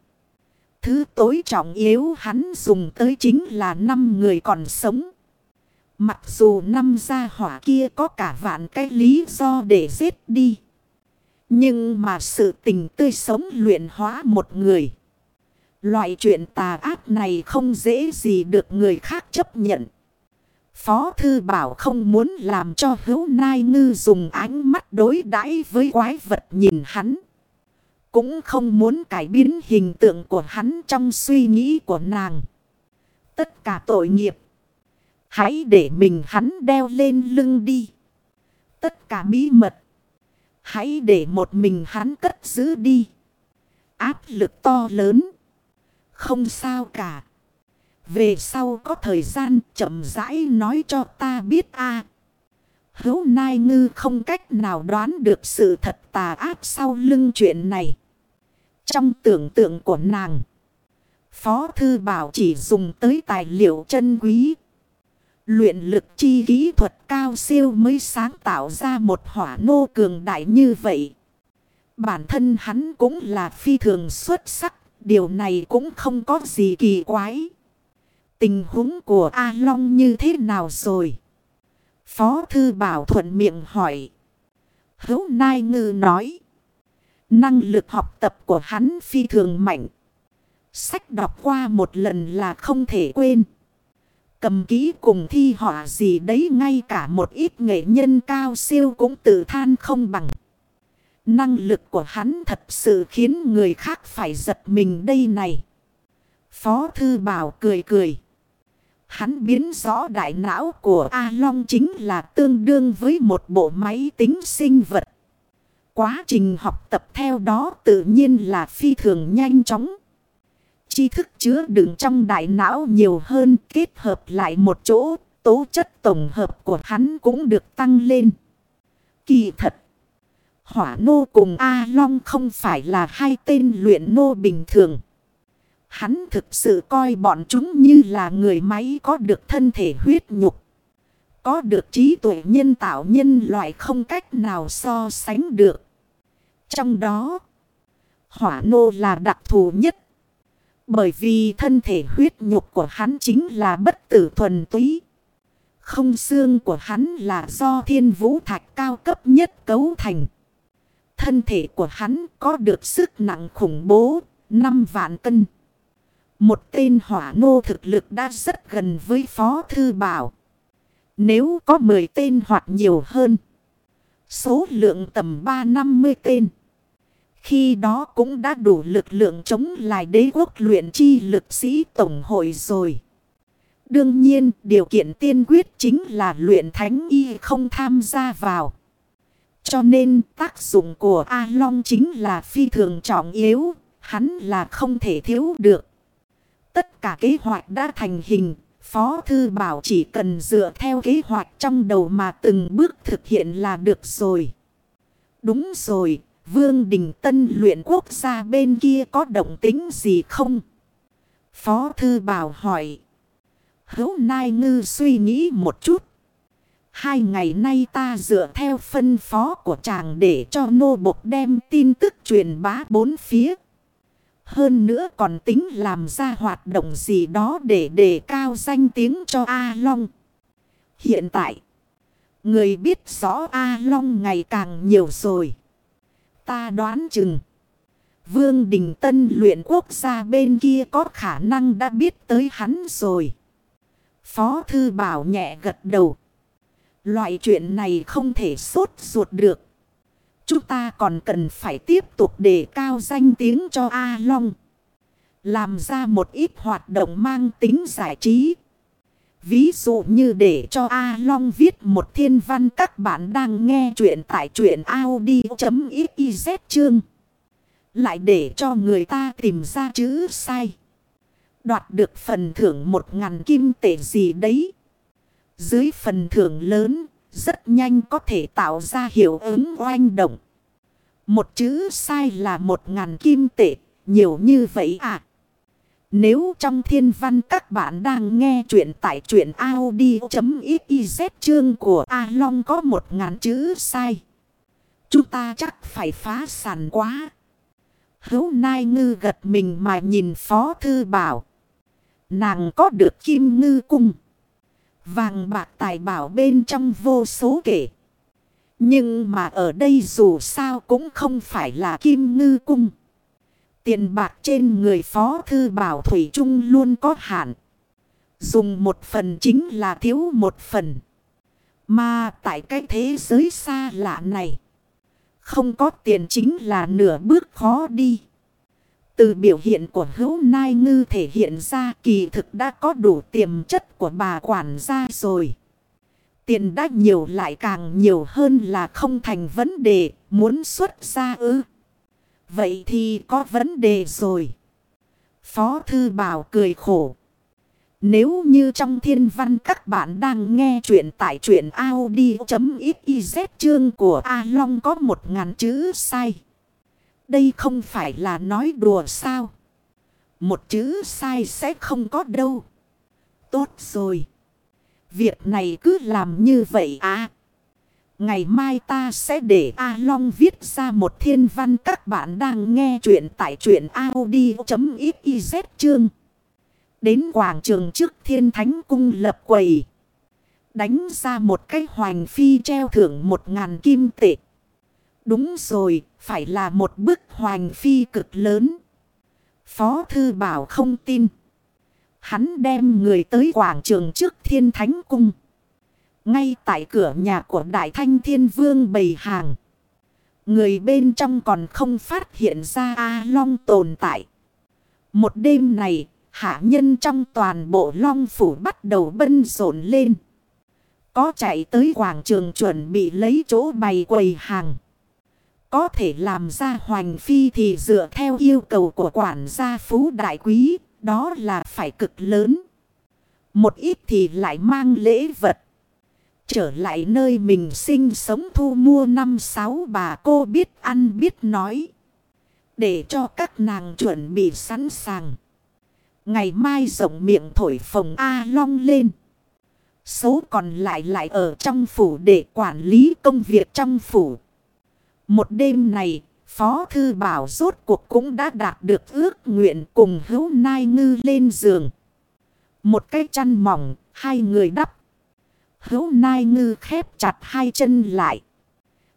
Thứ tối trọng yếu hắn dùng tới chính là năm người còn sống. Mặc dù năm gia hỏa kia có cả vạn cái lý do để giết đi. Nhưng mà sự tình tươi sống luyện hóa một người. Loại chuyện tà ác này không dễ gì được người khác chấp nhận. Phó Thư Bảo không muốn làm cho hữu nai ngư dùng ánh mắt đối đãi với quái vật nhìn hắn. Cũng không muốn cải biến hình tượng của hắn trong suy nghĩ của nàng. Tất cả tội nghiệp. Hãy để mình hắn đeo lên lưng đi. Tất cả bí mật. Hãy để một mình hắn cất giữ đi. Áp lực to lớn. Không sao cả. Về sau có thời gian chậm rãi nói cho ta biết a Hấu Nai Ngư không cách nào đoán được sự thật tà ác sau lưng chuyện này. Trong tưởng tượng của nàng, Phó Thư Bảo chỉ dùng tới tài liệu chân quý. Luyện lực chi kỹ thuật cao siêu mới sáng tạo ra một hỏa nô cường đại như vậy. Bản thân hắn cũng là phi thường xuất sắc, điều này cũng không có gì kỳ quái. Tình huống của A Long như thế nào rồi? Phó Thư Bảo thuận miệng hỏi. Hấu Nai Ngư nói. Năng lực học tập của hắn phi thường mạnh. Sách đọc qua một lần là không thể quên. Cầm ký cùng thi họa gì đấy ngay cả một ít nghệ nhân cao siêu cũng tự than không bằng. Năng lực của hắn thật sự khiến người khác phải giật mình đây này. Phó Thư Bảo cười cười. Hắn biến rõ đại não của A Long chính là tương đương với một bộ máy tính sinh vật. Quá trình học tập theo đó tự nhiên là phi thường nhanh chóng. Tri thức chứa đựng trong đại não nhiều hơn kết hợp lại một chỗ, tố chất tổng hợp của hắn cũng được tăng lên. Kỳ thật, Hỏa Nô cùng A Long không phải là hai tên luyện nô bình thường. Hắn thực sự coi bọn chúng như là người máy có được thân thể huyết nhục. Có được trí tuệ nhân tạo nhân loại không cách nào so sánh được. Trong đó, hỏa nô là đặc thù nhất. Bởi vì thân thể huyết nhục của hắn chính là bất tử thuần túy. Không xương của hắn là do thiên vũ thạch cao cấp nhất cấu thành. Thân thể của hắn có được sức nặng khủng bố, 5 vạn cân. Một tên hỏa nô thực lực đã rất gần với Phó Thư Bảo. Nếu có 10 tên hoặc nhiều hơn. Số lượng tầm 3-50 tên. Khi đó cũng đã đủ lực lượng chống lại đế quốc luyện chi lực sĩ tổng hội rồi. Đương nhiên điều kiện tiên quyết chính là luyện thánh y không tham gia vào. Cho nên tác dụng của A Long chính là phi thường trọng yếu, hắn là không thể thiếu được. Tất cả kế hoạch đã thành hình, Phó Thư Bảo chỉ cần dựa theo kế hoạch trong đầu mà từng bước thực hiện là được rồi. Đúng rồi, Vương Đình Tân luyện quốc gia bên kia có động tính gì không? Phó Thư Bảo hỏi. Hấu Nai Ngư suy nghĩ một chút. Hai ngày nay ta dựa theo phân phó của chàng để cho nô bộc đem tin tức truyền bá bốn phía. Hơn nữa còn tính làm ra hoạt động gì đó để đề cao danh tiếng cho A Long. Hiện tại, người biết rõ A Long ngày càng nhiều rồi. Ta đoán chừng, Vương Đình Tân luyện quốc gia bên kia có khả năng đã biết tới hắn rồi. Phó Thư Bảo nhẹ gật đầu. Loại chuyện này không thể sốt ruột được. Chúng ta còn cần phải tiếp tục đề cao danh tiếng cho A Long. Làm ra một ít hoạt động mang tính giải trí. Ví dụ như để cho A Long viết một thiên văn các bạn đang nghe chuyện tại truyện Audi.xyz chương. Lại để cho người ta tìm ra chữ sai. Đoạt được phần thưởng một ngàn kim tệ gì đấy. Dưới phần thưởng lớn, rất nhanh có thể tạo ra hiệu ứng oanh động. Một chữ sai là một ngàn kim tệ, nhiều như vậy à? Nếu trong thiên văn các bạn đang nghe chuyện tại truyện Audi.xyz chương của A Long có một ngàn chữ sai. Chúng ta chắc phải phá sản quá. Hấu Nai Ngư gật mình mà nhìn Phó Thư Bảo. Nàng có được kim ngư cung. Vàng bạc tài bảo bên trong vô số kể. Nhưng mà ở đây dù sao cũng không phải là kim ngư cung. Tiền bạc trên người phó thư bảo Thủy Trung luôn có hạn. Dùng một phần chính là thiếu một phần. Mà tại cái thế giới xa lạ này. Không có tiền chính là nửa bước khó đi. Từ biểu hiện của hữu nai ngư thể hiện ra kỳ thực đã có đủ tiềm chất của bà quản gia rồi. Tiền đã nhiều lại càng nhiều hơn là không thành vấn đề, muốn xuất ra ư. Vậy thì có vấn đề rồi. Phó Thư Bảo cười khổ. Nếu như trong thiên văn các bạn đang nghe chuyện tại truyện Audi.xyz chương của A Long có một ngàn chữ sai. Đây không phải là nói đùa sao. Một chữ sai sẽ không có đâu. Tốt rồi. Việc này cứ làm như vậy à. Ngày mai ta sẽ để A Long viết ra một thiên văn các bạn đang nghe chuyện tại truyện Audi.xyz chương. Đến quảng trường trước thiên thánh cung lập quầy. Đánh ra một cái hoành phi treo thưởng một ngàn kim tệ. Đúng rồi, phải là một bức hoành phi cực lớn. Phó Thư Bảo không tin. Hắn đem người tới quảng trường trước thiên thánh cung. Ngay tại cửa nhà của Đại Thanh Thiên Vương bầy hàng. Người bên trong còn không phát hiện ra A Long tồn tại. Một đêm này, hạ nhân trong toàn bộ Long Phủ bắt đầu bân rộn lên. Có chạy tới quảng trường chuẩn bị lấy chỗ bày quầy hàng. Có thể làm ra hoành phi thì dựa theo yêu cầu của quản gia phú đại quý, đó là phải cực lớn. Một ít thì lại mang lễ vật. Trở lại nơi mình sinh sống thu mua năm sáu bà cô biết ăn biết nói. Để cho các nàng chuẩn bị sẵn sàng. Ngày mai rộng miệng thổi phồng A long lên. Số còn lại lại ở trong phủ để quản lý công việc trong phủ. Một đêm này, Phó Thư Bảo rốt cuộc cũng đã đạt được ước nguyện cùng hữu nai ngư lên giường. Một cái chăn mỏng, hai người đắp. Hữu nai ngư khép chặt hai chân lại.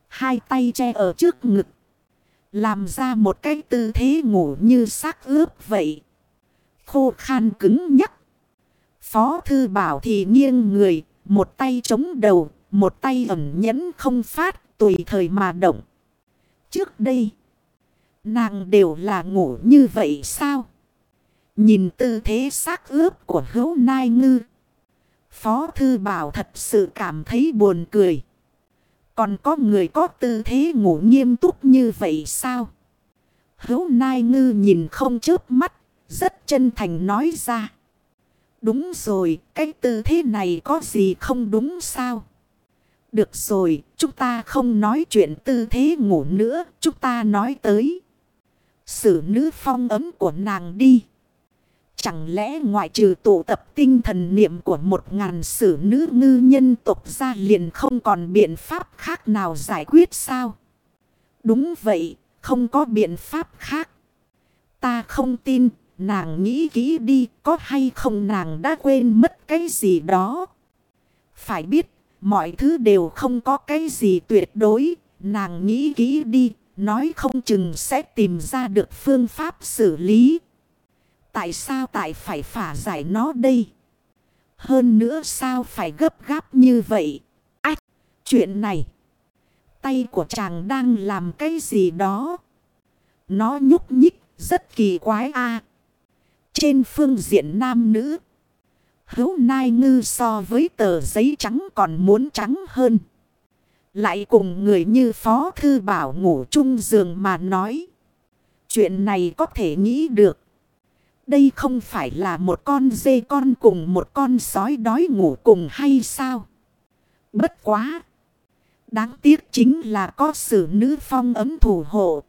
Hai tay che ở trước ngực. Làm ra một cái tư thế ngủ như xác ướp vậy. Khô khan cứng nhắc. Phó Thư Bảo thì nghiêng người, một tay chống đầu, một tay ẩn nhẫn không phát, tùy thời mà động. Trước đây, nàng đều là ngủ như vậy sao? Nhìn tư thế xác ướp của hữu nai ngư. Phó Thư Bảo thật sự cảm thấy buồn cười. Còn có người có tư thế ngủ nghiêm túc như vậy sao? Hấu Nai Ngư nhìn không chớp mắt, rất chân thành nói ra. Đúng rồi, cái tư thế này có gì không đúng sao? Được rồi, chúng ta không nói chuyện tư thế ngủ nữa, chúng ta nói tới. Sử nữ phong ấm của nàng đi. Chẳng lẽ ngoại trừ tụ tập tinh thần niệm của một ngàn sử nữ ngư nhân tộc ra liền không còn biện pháp khác nào giải quyết sao? Đúng vậy, không có biện pháp khác. Ta không tin, nàng nghĩ kỹ đi, có hay không nàng đã quên mất cái gì đó. Phải biết, mọi thứ đều không có cái gì tuyệt đối, nàng nghĩ kỹ đi, nói không chừng sẽ tìm ra được phương pháp xử lý. Tại sao tại phải phả giải nó đây? Hơn nữa sao phải gấp gáp như vậy? Ách! Chuyện này! Tay của chàng đang làm cái gì đó? Nó nhúc nhích rất kỳ quái a Trên phương diện nam nữ hữu nai ngư so với tờ giấy trắng còn muốn trắng hơn. Lại cùng người như Phó Thư Bảo ngủ chung giường mà nói. Chuyện này có thể nghĩ được. Đây không phải là một con dê con cùng một con sói đói ngủ cùng hay sao? Bất quá! Đáng tiếc chính là có sự nữ phong ấm thủ hộ.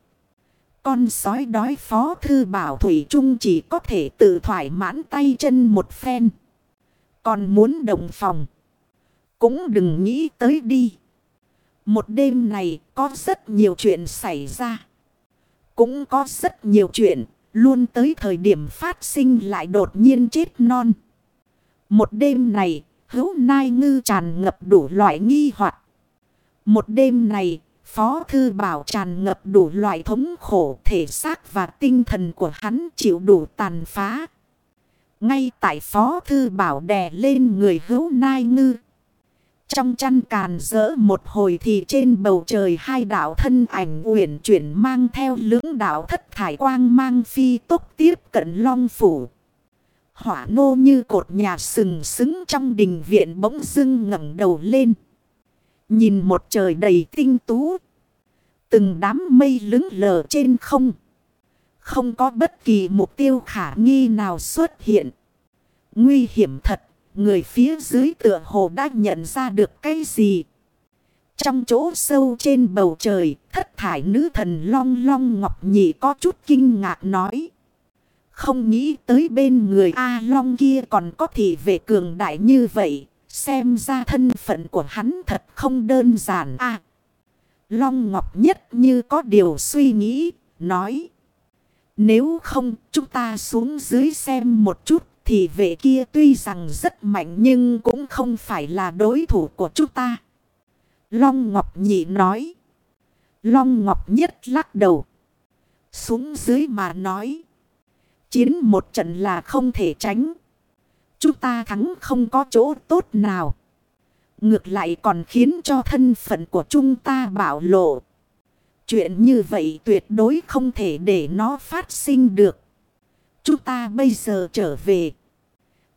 Con sói đói phó thư bảo Thủy Trung chỉ có thể tự thoải mãn tay chân một phen. Còn muốn đồng phòng. Cũng đừng nghĩ tới đi. Một đêm này có rất nhiều chuyện xảy ra. Cũng có rất nhiều chuyện Luôn tới thời điểm phát sinh lại đột nhiên chết non. Một đêm này, hữu nai ngư tràn ngập đủ loại nghi hoặc Một đêm này, Phó Thư Bảo tràn ngập đủ loại thống khổ thể xác và tinh thần của hắn chịu đủ tàn phá. Ngay tại Phó Thư Bảo đè lên người hữu nai ngư. Trong chăn càn rỡ một hồi thì trên bầu trời hai đảo thân ảnh uyển chuyển mang theo lưỡng đảo thất thải quang mang phi tốc tiếp cận long phủ. Hỏa nô như cột nhà sừng sững trong đình viện bỗng dưng ngẩng đầu lên. Nhìn một trời đầy tinh tú. Từng đám mây lứng lờ trên không. Không có bất kỳ mục tiêu khả nghi nào xuất hiện. Nguy hiểm thật người phía dưới tựa hồ đã nhận ra được cái gì. Trong chỗ sâu trên bầu trời, thất thải nữ thần long long ngọc nhị có chút kinh ngạc nói. Không nghĩ tới bên người A Long kia còn có thị vệ cường đại như vậy. Xem ra thân phận của hắn thật không đơn giản a Long Ngọc nhất như có điều suy nghĩ, nói. Nếu không, chúng ta xuống dưới xem một chút thì vệ kia tuy rằng rất mạnh nhưng cũng không phải là đối thủ của chúng ta. Long Ngọc Nhị nói. Long Ngọc Nhất lắc đầu. Xuống dưới mà nói. Chiến một trận là không thể tránh. Chúng ta thắng không có chỗ tốt nào. Ngược lại còn khiến cho thân phận của chúng ta bảo lộ. Chuyện như vậy tuyệt đối không thể để nó phát sinh được. Chúng ta bây giờ trở về.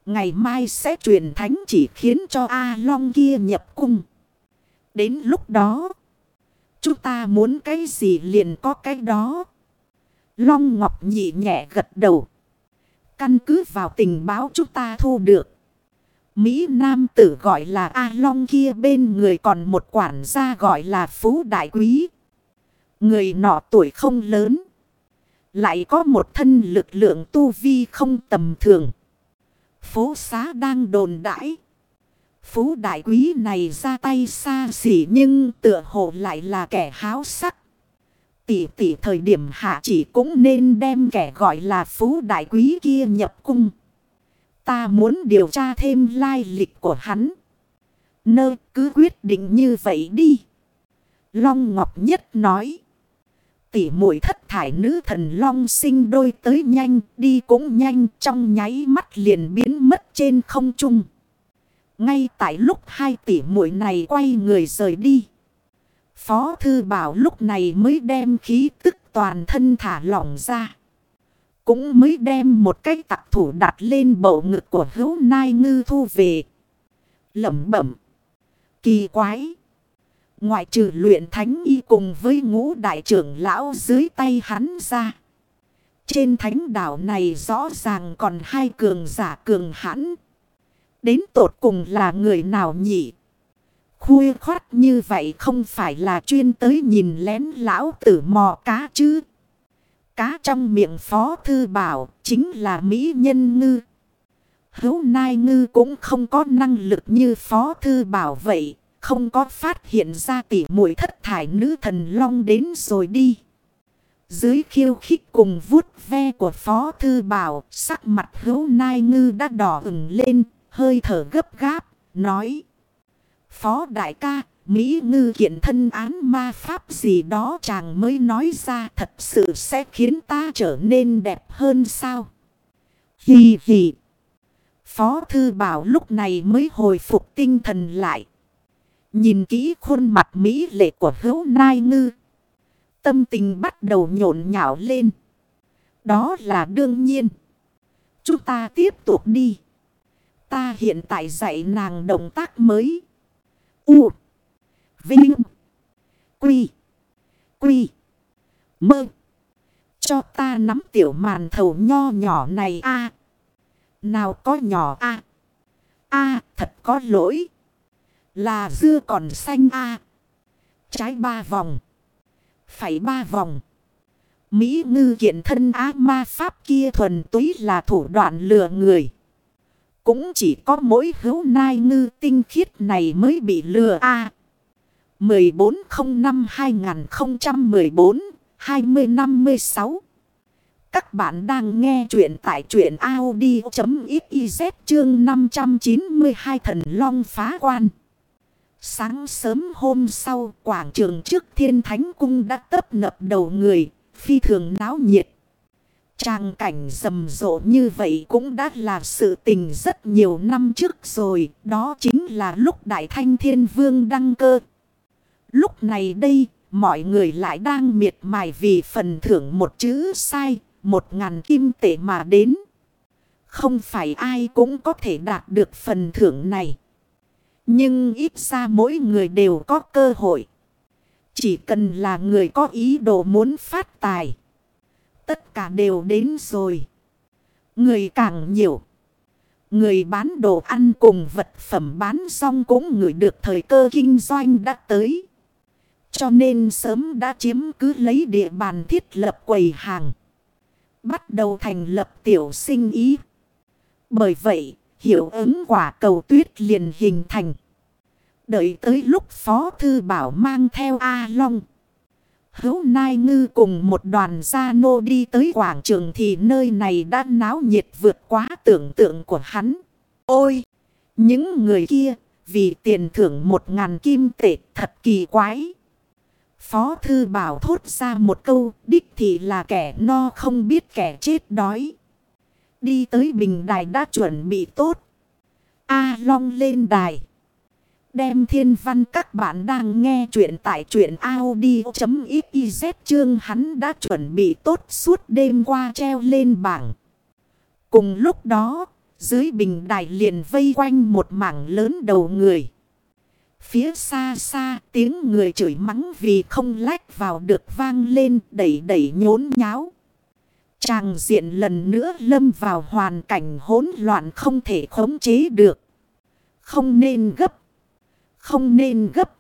Ngày mai sẽ truyền thánh chỉ khiến cho A Long kia nhập cung. Đến lúc đó. Chúng ta muốn cái gì liền có cái đó. Long Ngọc nhị nhẹ gật đầu. Căn cứ vào tình báo chúng ta thu được. Mỹ Nam tử gọi là A Long kia bên người còn một quản gia gọi là Phú Đại Quý. Người nọ tuổi không lớn. Lại có một thân lực lượng tu vi không tầm thường. Phố xá đang đồn đãi. Phú đại quý này ra tay xa xỉ nhưng tựa hồ lại là kẻ háo sắc. Tỷ tỷ thời điểm hạ chỉ cũng nên đem kẻ gọi là phú đại quý kia nhập cung. Ta muốn điều tra thêm lai lịch của hắn. Nơ, cứ quyết định như vậy đi. Long Ngọc Nhất nói tỉ muội thất thải nữ thần long sinh đôi tới nhanh, đi cũng nhanh, trong nháy mắt liền biến mất trên không trung. Ngay tại lúc hai tỷ muội này quay người rời đi. Phó thư bảo lúc này mới đem khí tức toàn thân thả lỏng ra. Cũng mới đem một cái tặc thủ đặt lên bầu ngực của hữu nai ngư thu về. Lẩm bẩm. Kỳ quái. Ngoại trừ luyện thánh y cùng với ngũ đại trưởng lão dưới tay hắn ra. Trên thánh đảo này rõ ràng còn hai cường giả cường hãn. Đến tột cùng là người nào nhỉ? Khuê khoát như vậy không phải là chuyên tới nhìn lén lão tử mò cá chứ. Cá trong miệng phó thư bảo chính là mỹ nhân ngư. Hấu nai ngư cũng không có năng lực như phó thư bảo vậy. Không có phát hiện ra tỉ mũi thất thải nữ thần long đến rồi đi. Dưới khiêu khích cùng vuốt ve của phó thư bảo, sắc mặt hấu nai ngư đã đỏ ửng lên, hơi thở gấp gáp, nói. Phó đại ca, Mỹ ngư kiện thân án ma pháp gì đó chàng mới nói ra thật sự sẽ khiến ta trở nên đẹp hơn sao? Hì hì. Phó thư bảo lúc này mới hồi phục tinh thần lại. Nhìn kỹ khuôn mặt Mỹ lệ của hữu nai ngư. Tâm tình bắt đầu nhộn nhạo lên. Đó là đương nhiên. Chúng ta tiếp tục đi. Ta hiện tại dạy nàng động tác mới. U. Vinh. Quy. Quy. Mơ. Cho ta nắm tiểu màn thầu nho nhỏ này a Nào có nhỏ a a, thật có lỗi. Là dưa còn xanh a Trái ba vòng. Phải ba vòng. Mỹ ngư kiện thân á ma pháp kia thuần túy là thủ đoạn lừa người. Cũng chỉ có mỗi hữu nai ngư tinh khiết này mới bị lừa a 1405-2014-2056 Các bạn đang nghe chuyện tại truyện Audi.xyz chương 592 thần long phá quan. Sáng sớm hôm sau quảng trường trước thiên thánh cung đã tấp nập đầu người, phi thường náo nhiệt. Trang cảnh rầm rộ như vậy cũng đã là sự tình rất nhiều năm trước rồi, đó chính là lúc Đại Thanh Thiên Vương đăng cơ. Lúc này đây, mọi người lại đang miệt mài vì phần thưởng một chữ sai, một ngàn kim tệ mà đến. Không phải ai cũng có thể đạt được phần thưởng này. Nhưng ít ra mỗi người đều có cơ hội. Chỉ cần là người có ý đồ muốn phát tài. Tất cả đều đến rồi. Người càng nhiều. Người bán đồ ăn cùng vật phẩm bán xong cũng ngửi được thời cơ kinh doanh đã tới. Cho nên sớm đã chiếm cứ lấy địa bàn thiết lập quầy hàng. Bắt đầu thành lập tiểu sinh ý. Bởi vậy, hiệu ứng quả cầu tuyết liền hình thành. Đợi tới lúc Phó Thư Bảo mang theo A Long. hữu Nai Ngư cùng một đoàn gia nô đi tới quảng trường thì nơi này đã náo nhiệt vượt quá tưởng tượng của hắn. Ôi! Những người kia, vì tiền thưởng một ngàn kim tệ, thật kỳ quái. Phó Thư Bảo thốt ra một câu, đích thì là kẻ no không biết kẻ chết đói. Đi tới bình đài đã chuẩn bị tốt. A Long lên đài. Đem thiên văn các bạn đang nghe chuyện tại chuyện Audi.xyz chương hắn đã chuẩn bị tốt suốt đêm qua treo lên bảng. Cùng lúc đó, dưới bình đài liền vây quanh một mảng lớn đầu người. Phía xa xa tiếng người chửi mắng vì không lách vào được vang lên đẩy đẩy nhốn nháo. Chàng diện lần nữa lâm vào hoàn cảnh hỗn loạn không thể khống chế được. Không nên gấp. Không nên gấp.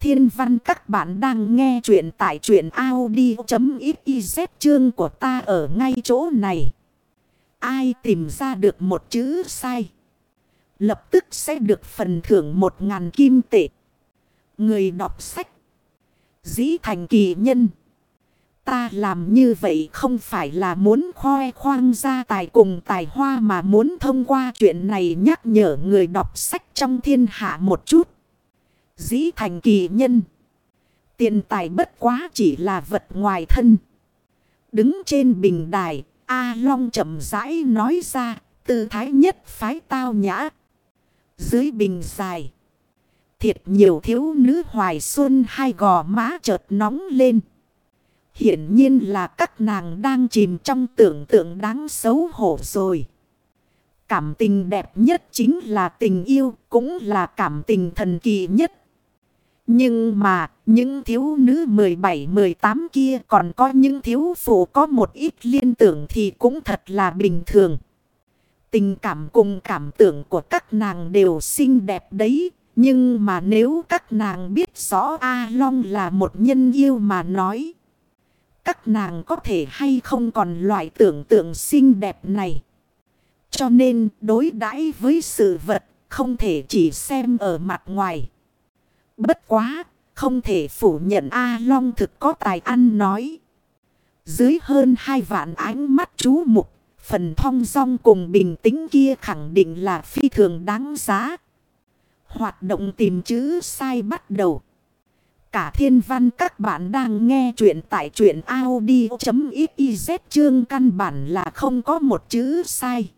Thiên văn các bạn đang nghe chuyện tại chuyện Audi.xyz chương của ta ở ngay chỗ này. Ai tìm ra được một chữ sai. Lập tức sẽ được phần thưởng một ngàn kim tệ. Người đọc sách. Dĩ thành kỳ nhân. Ta làm như vậy không phải là muốn khoe khoang ra tài cùng tài hoa mà muốn thông qua chuyện này nhắc nhở người đọc sách trong thiên hạ một chút. Dĩ thành kỳ nhân. Tiền tài bất quá chỉ là vật ngoài thân. Đứng trên bình đài, A Long chậm rãi nói ra, tư thái nhất phái tao nhã. Dưới bình dài. Thiệt nhiều thiếu nữ hoài xuân hai gò má chợt nóng lên. Hiển nhiên là các nàng đang chìm trong tưởng tượng đáng xấu hổ rồi. Cảm tình đẹp nhất chính là tình yêu, cũng là cảm tình thần kỳ nhất. Nhưng mà, những thiếu nữ 17-18 kia còn có những thiếu phụ có một ít liên tưởng thì cũng thật là bình thường. Tình cảm cùng cảm tưởng của các nàng đều xinh đẹp đấy. Nhưng mà nếu các nàng biết rõ A Long là một nhân yêu mà nói. Các nàng có thể hay không còn loại tưởng tượng xinh đẹp này. Cho nên đối đãi với sự vật không thể chỉ xem ở mặt ngoài. Bất quá, không thể phủ nhận A Long thực có tài ăn nói. Dưới hơn hai vạn ánh mắt chú mục, phần thong song cùng bình tĩnh kia khẳng định là phi thường đáng giá. Hoạt động tìm chữ sai bắt đầu. Cả thiên văn các bạn đang nghe chuyện tại chuyện Audi.xyz chương căn bản là không có một chữ sai.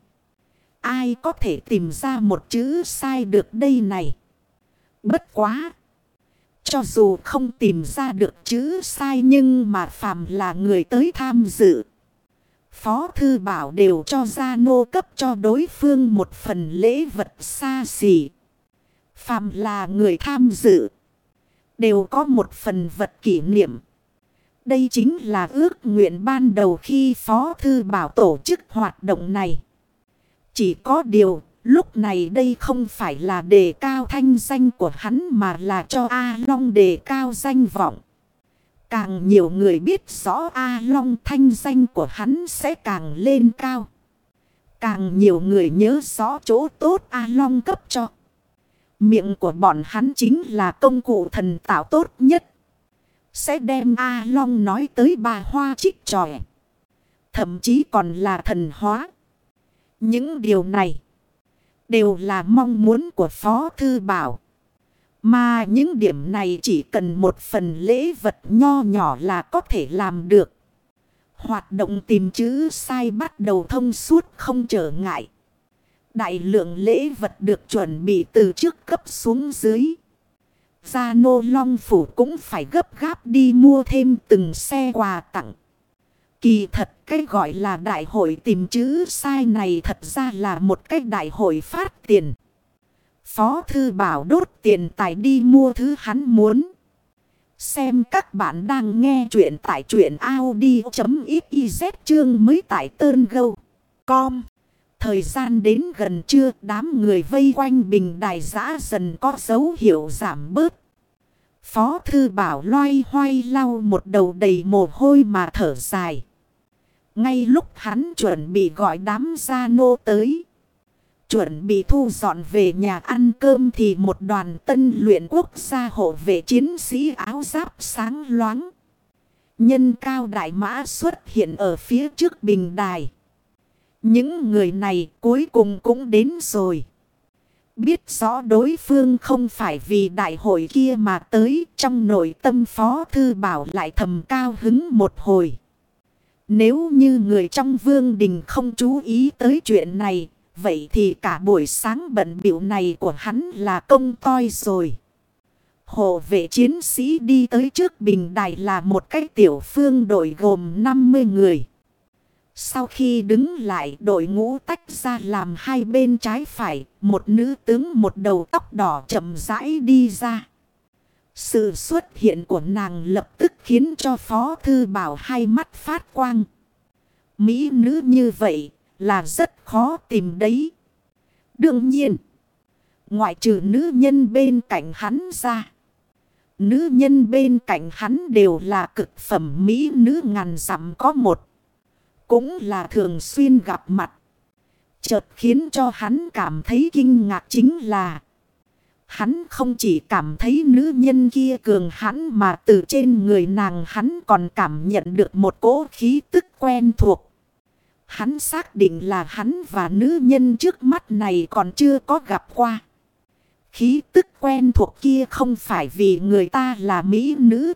Ai có thể tìm ra một chữ sai được đây này? Bất quá! Cho dù không tìm ra được chữ sai nhưng mà phạm là người tới tham dự. Phó Thư Bảo đều cho ra nô cấp cho đối phương một phần lễ vật xa xỉ. phạm là người tham dự. Đều có một phần vật kỷ niệm. Đây chính là ước nguyện ban đầu khi Phó Thư Bảo tổ chức hoạt động này. Chỉ có điều, lúc này đây không phải là đề cao thanh danh của hắn mà là cho A Long đề cao danh vọng. Càng nhiều người biết rõ A Long thanh danh của hắn sẽ càng lên cao. Càng nhiều người nhớ rõ chỗ tốt A Long cấp cho. Miệng của bọn hắn chính là công cụ thần tạo tốt nhất. Sẽ đem A Long nói tới bà hoa trích tròi Thậm chí còn là thần hóa. Những điều này đều là mong muốn của Phó Thư Bảo. Mà những điểm này chỉ cần một phần lễ vật nho nhỏ là có thể làm được. Hoạt động tìm chữ sai bắt đầu thông suốt không trở ngại. Đại lượng lễ vật được chuẩn bị từ trước cấp xuống dưới. Gia Nô Long Phủ cũng phải gấp gáp đi mua thêm từng xe quà tặng. Kỳ thật, cái gọi là đại hội tìm chữ sai này thật ra là một cái đại hội phát tiền. Phó Thư Bảo đốt tiền tài đi mua thứ hắn muốn. Xem các bạn đang nghe chuyện tại chuyện Audi.xyz chương mới tại tơn gâu. Thời gian đến gần trưa, đám người vây quanh bình đài giã dần có dấu hiệu giảm bớt. Phó Thư Bảo loay hoay lau một đầu đầy mồ hôi mà thở dài. Ngay lúc hắn chuẩn bị gọi đám gia nô tới. Chuẩn bị thu dọn về nhà ăn cơm thì một đoàn tân luyện quốc gia hộ vệ chiến sĩ áo giáp sáng loáng. Nhân cao đại mã xuất hiện ở phía trước bình đài. Những người này cuối cùng cũng đến rồi. Biết rõ đối phương không phải vì đại hội kia mà tới trong nội tâm phó thư bảo lại thầm cao hứng một hồi. Nếu như người trong vương đình không chú ý tới chuyện này, vậy thì cả buổi sáng bận biểu này của hắn là công toi rồi. Hộ vệ chiến sĩ đi tới trước bình đài là một cái tiểu phương đội gồm 50 người. Sau khi đứng lại đội ngũ tách ra làm hai bên trái phải, một nữ tướng một đầu tóc đỏ chậm rãi đi ra. Sự xuất hiện của nàng lập tức khiến cho Phó Thư Bảo hai mắt phát quang. Mỹ nữ như vậy là rất khó tìm đấy. Đương nhiên, ngoại trừ nữ nhân bên cạnh hắn ra. Nữ nhân bên cạnh hắn đều là cực phẩm Mỹ nữ ngàn dặm có một. Cũng là thường xuyên gặp mặt. Chợt khiến cho hắn cảm thấy kinh ngạc chính là, Hắn không chỉ cảm thấy nữ nhân kia cường hắn mà từ trên người nàng hắn còn cảm nhận được một cỗ khí tức quen thuộc. Hắn xác định là hắn và nữ nhân trước mắt này còn chưa có gặp qua. Khí tức quen thuộc kia không phải vì người ta là mỹ nữ.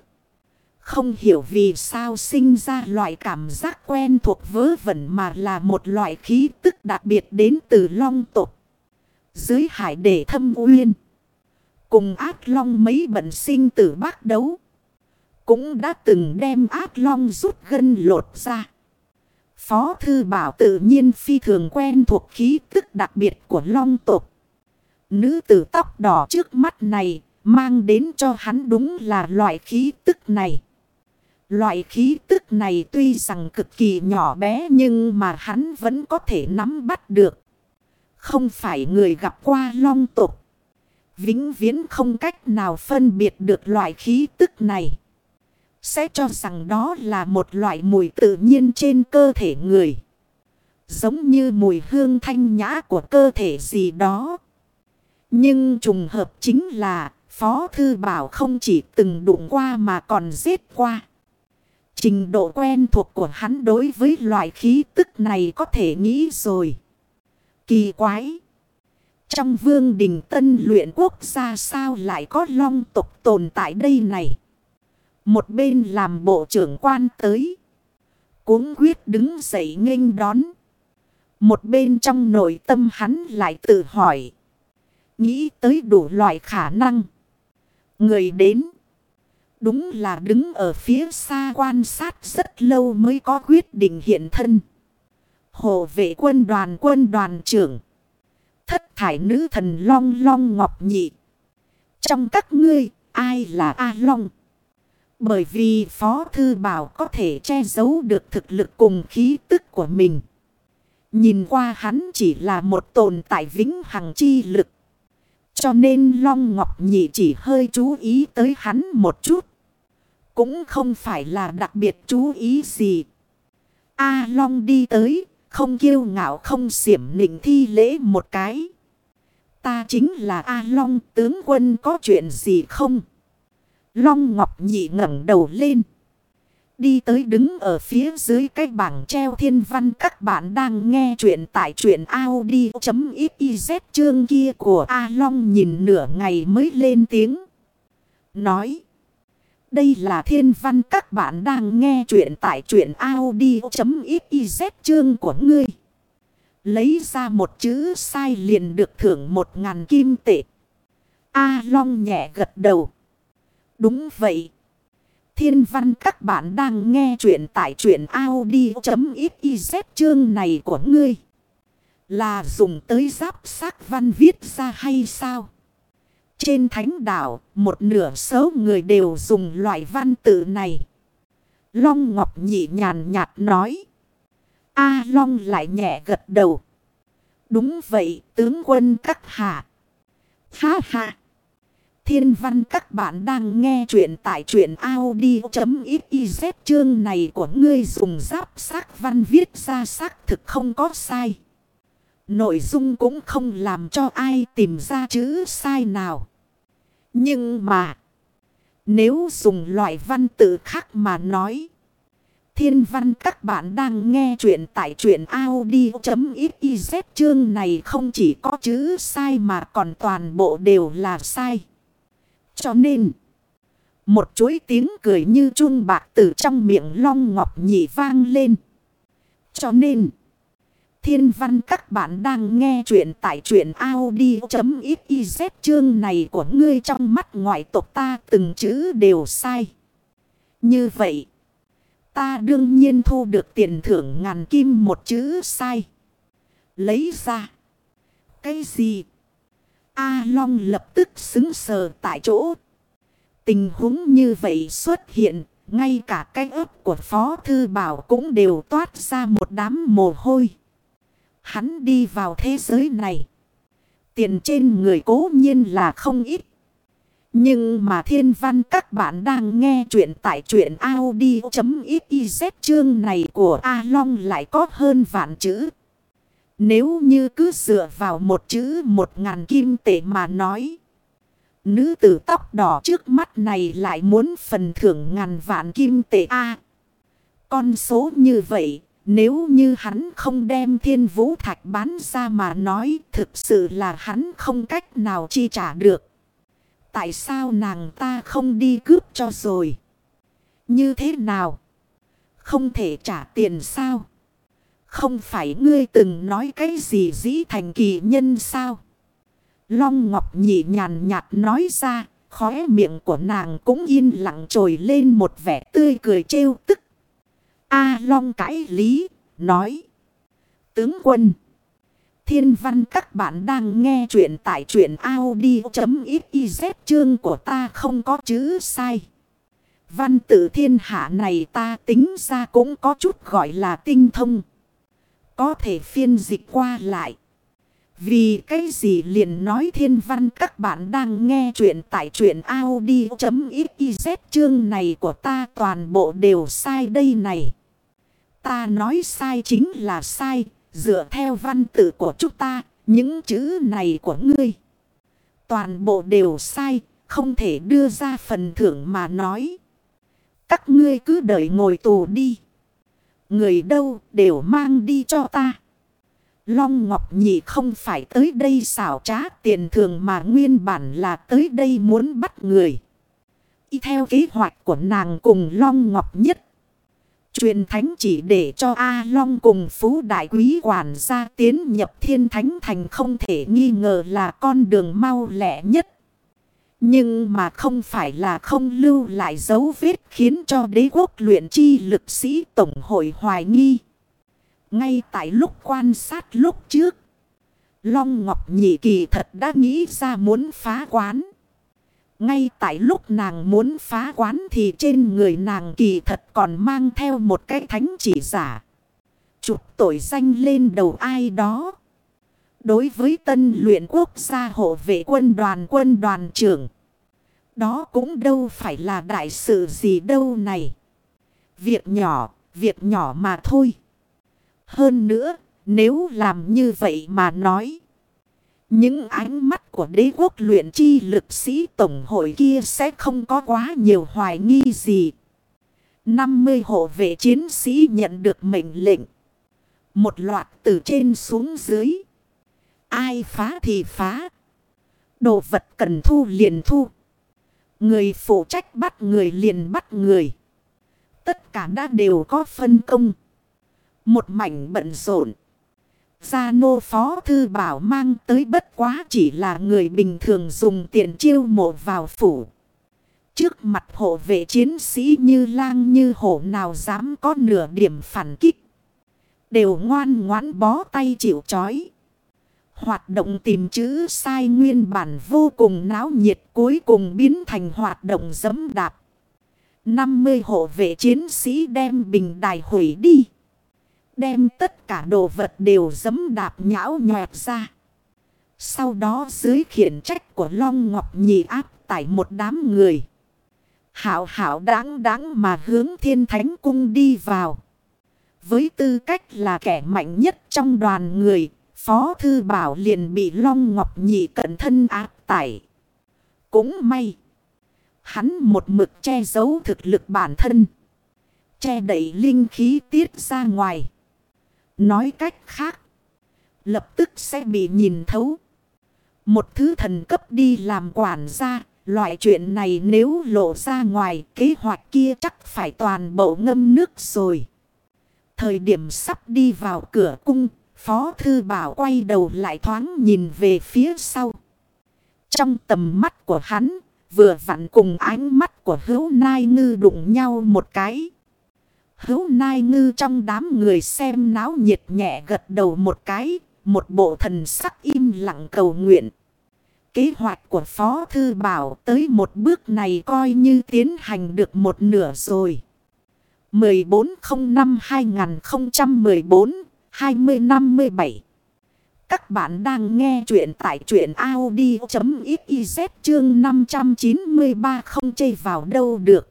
Không hiểu vì sao sinh ra loại cảm giác quen thuộc vớ vẩn mà là một loại khí tức đặc biệt đến từ long tộc Dưới hải để thâm uyên. Cùng ác long mấy bận sinh tử bác đấu. Cũng đã từng đem ác long rút gân lột ra. Phó Thư Bảo tự nhiên phi thường quen thuộc khí tức đặc biệt của long tộc. Nữ tử tóc đỏ trước mắt này, mang đến cho hắn đúng là loại khí tức này. Loại khí tức này tuy rằng cực kỳ nhỏ bé nhưng mà hắn vẫn có thể nắm bắt được. Không phải người gặp qua long tục. Vĩnh viễn không cách nào phân biệt được loại khí tức này. Sẽ cho rằng đó là một loại mùi tự nhiên trên cơ thể người. Giống như mùi hương thanh nhã của cơ thể gì đó. Nhưng trùng hợp chính là, Phó Thư Bảo không chỉ từng đụng qua mà còn giết qua. Trình độ quen thuộc của hắn đối với loại khí tức này có thể nghĩ rồi. Kỳ quái! Trong vương đình tân luyện quốc gia sao lại có long tục tồn tại đây này? Một bên làm bộ trưởng quan tới. Cuốn quyết đứng dậy nghênh đón. Một bên trong nội tâm hắn lại tự hỏi. Nghĩ tới đủ loại khả năng. Người đến. Đúng là đứng ở phía xa quan sát rất lâu mới có quyết định hiện thân. Hồ vệ quân đoàn quân đoàn trưởng. Thất thải nữ thần long long ngọc nhị. Trong các ngươi, ai là A Long? Bởi vì Phó Thư Bảo có thể che giấu được thực lực cùng khí tức của mình. Nhìn qua hắn chỉ là một tồn tại vĩnh hằng chi lực. Cho nên Long Ngọc Nhị chỉ hơi chú ý tới hắn một chút. Cũng không phải là đặc biệt chú ý gì. A Long đi tới, không kiêu ngạo không xiểm nịnh thi lễ một cái. Ta chính là A Long tướng quân có chuyện gì không? Long Ngọc Nhị ngẩng đầu lên. Đi tới đứng ở phía dưới cái bảng treo thiên văn các bạn đang nghe chuyện tại truyện Audi.xyz chương kia của A Long nhìn nửa ngày mới lên tiếng. Nói. Đây là thiên văn, các bạn đang nghe chuyện tại truyện Audi.xyz chương của ngươi. Lấy ra một chữ sai liền được thưởng một ngàn kim tệ. A Long nhẹ gật đầu. Đúng vậy. Thiên văn, các bạn đang nghe chuyện tại truyện Audi.xyz chương này của ngươi. Là dùng tới giáp sắc văn viết ra hay sao? Trên thánh đảo, một nửa số người đều dùng loại văn tự này. Long Ngọc nhị nhàn nhạt nói. A Long lại nhẹ gật đầu. Đúng vậy, tướng quân các hạ. Ha ha. Thiên văn các bạn đang nghe chuyện tại truyện Audi.xyz chương này của ngươi dùng giáp sắc văn viết ra xác thực không có sai. Nội dung cũng không làm cho ai tìm ra chữ sai nào. Nhưng mà, nếu dùng loại văn tự khác mà nói, thiên văn các bạn đang nghe chuyện tại truyện Audi.xyz chương này không chỉ có chữ sai mà còn toàn bộ đều là sai. Cho nên, một chuỗi tiếng cười như chuông bạc từ trong miệng long ngọc nhị vang lên. Cho nên, thiên văn các bạn đang nghe chuyện tại truyện Audi.xyz chương này của ngươi trong mắt ngoại tộc ta từng chữ đều sai. Như vậy, ta đương nhiên thu được tiền thưởng ngàn kim một chữ sai. Lấy ra. Cái gì? A Long lập tức xứng sờ tại chỗ. Tình huống như vậy xuất hiện, ngay cả cái ớt của Phó Thư Bảo cũng đều toát ra một đám mồ hôi. Hắn đi vào thế giới này. Tiền trên người cố nhiên là không ít. Nhưng mà thiên văn các bạn đang nghe chuyện tại truyện Audi.xyz chương này của A Long lại có hơn vạn chữ. Nếu như cứ dựa vào một chữ một ngàn kim tệ mà nói. Nữ tử tóc đỏ trước mắt này lại muốn phần thưởng ngàn vạn kim tệ A. con số như vậy, nếu như hắn không đem thiên vũ thạch bán ra mà nói thực sự là hắn không cách nào chi trả được. Tại sao nàng ta không đi cướp cho rồi? Như thế nào? Không thể trả tiền sao? Không phải ngươi từng nói cái gì dĩ thành kỳ nhân sao? Long Ngọc nhị nhàn nhạt nói ra, khóe miệng của nàng cũng yên lặng trồi lên một vẻ tươi cười trêu tức. A Long cãi lý, nói. Tướng quân. Thiên văn các bạn đang nghe chuyện tại chuyện Audi.xyz chương của ta không có chữ sai. Văn tự thiên hạ này ta tính ra cũng có chút gọi là tinh thông. Có thể phiên dịch qua lại. Vì cái gì liền nói thiên văn các bạn đang nghe chuyện tại chuyện Audi.xyz chương này của ta toàn bộ đều sai đây này. Ta nói sai chính là sai, dựa theo văn tự của chúng ta, những chữ này của ngươi. Toàn bộ đều sai, không thể đưa ra phần thưởng mà nói. Các ngươi cứ đợi ngồi tù đi. Người đâu đều mang đi cho ta. Long Ngọc Nhị không phải tới đây xảo trá tiền thường mà nguyên bản là tới đây muốn bắt người. Y theo kế hoạch của nàng cùng Long Ngọc Nhất. Truyền thánh chỉ để cho A Long cùng Phú Đại Quý quản gia tiến nhập thiên thánh thành không thể nghi ngờ là con đường mau lẹ nhất. Nhưng mà không phải là không lưu lại dấu vết khiến cho đế quốc luyện chi lực sĩ tổng hội hoài nghi. Ngay tại lúc quan sát lúc trước. Long Ngọc Nhị kỳ thật đã nghĩ ra muốn phá quán. Ngay tại lúc nàng muốn phá quán thì trên người nàng kỳ thật còn mang theo một cái thánh chỉ giả. Chụp tội danh lên đầu ai đó. Đối với tân luyện quốc gia hộ vệ quân đoàn quân đoàn trưởng. Đó cũng đâu phải là đại sự gì đâu này. Việc nhỏ, việc nhỏ mà thôi. Hơn nữa, nếu làm như vậy mà nói. Những ánh mắt của đế quốc luyện chi lực sĩ tổng hội kia sẽ không có quá nhiều hoài nghi gì. 50 hộ vệ chiến sĩ nhận được mệnh lệnh. Một loạt từ trên xuống dưới. Ai phá thì phá. Đồ vật cần thu liền thu. Người phụ trách bắt người liền bắt người. Tất cả đã đều có phân công. Một mảnh bận rộn. Gia nô phó thư bảo mang tới bất quá chỉ là người bình thường dùng tiền chiêu mộ vào phủ. Trước mặt hộ vệ chiến sĩ như lang như hổ nào dám có nửa điểm phản kích. Đều ngoan ngoãn bó tay chịu chói. Hoạt động tìm chữ sai nguyên bản vô cùng náo nhiệt cuối cùng biến thành hoạt động dấm đạp. 50 hộ vệ chiến sĩ đem bình đài hủy đi. Đem tất cả đồ vật đều dấm đạp nhão nhọt ra. Sau đó dưới khiển trách của Long Ngọc Nhị áp tải một đám người. Hảo hảo đáng đáng mà hướng thiên thánh cung đi vào. Với tư cách là kẻ mạnh nhất trong đoàn người, Phó Thư Bảo liền bị Long Ngọc Nhị cận thân áp tải. Cũng may. Hắn một mực che giấu thực lực bản thân. Che đẩy linh khí tiết ra ngoài. Nói cách khác. Lập tức sẽ bị nhìn thấu. Một thứ thần cấp đi làm quản gia. Loại chuyện này nếu lộ ra ngoài kế hoạch kia chắc phải toàn bộ ngâm nước rồi. Thời điểm sắp đi vào cửa cung. Phó thư bảo quay đầu lại thoáng nhìn về phía sau. Trong tầm mắt của hắn, vừa vặn cùng ánh mắt của hữu nai ngư đụng nhau một cái. Hữu nai ngư trong đám người xem náo nhiệt nhẹ gật đầu một cái, một bộ thần sắc im lặng cầu nguyện. Kế hoạch của Phó Thư Bảo tới một bước này coi như tiến hành được một nửa rồi. 1405-2014-2057 Các bạn đang nghe chuyện tại chuyện Audi.xyz chương 593 không chê vào đâu được.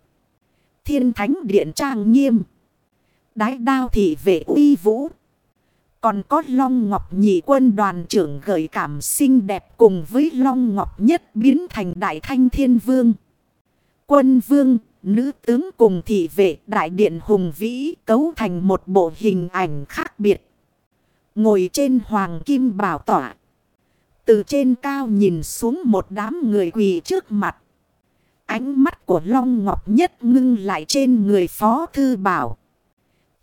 Thiên Thánh Điện Trang Nghiêm Đái đao thị vệ uy vũ. Còn có Long Ngọc nhị quân đoàn trưởng gợi cảm xinh đẹp cùng với Long Ngọc nhất biến thành Đại Thanh Thiên Vương. Quân Vương, nữ tướng cùng thị vệ Đại Điện Hùng Vĩ cấu thành một bộ hình ảnh khác biệt. Ngồi trên Hoàng Kim Bảo Tỏa. Từ trên cao nhìn xuống một đám người quỳ trước mặt. Ánh mắt của Long Ngọc nhất ngưng lại trên người Phó Thư Bảo.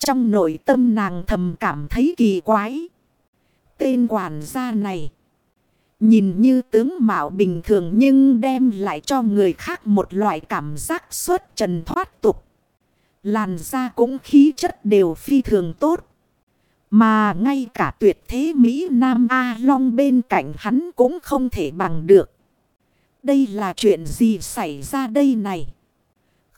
Trong nội tâm nàng thầm cảm thấy kỳ quái. Tên quản gia này. Nhìn như tướng mạo bình thường nhưng đem lại cho người khác một loại cảm giác suốt trần thoát tục. Làn da cũng khí chất đều phi thường tốt. Mà ngay cả tuyệt thế Mỹ Nam A Long bên cạnh hắn cũng không thể bằng được. Đây là chuyện gì xảy ra đây này?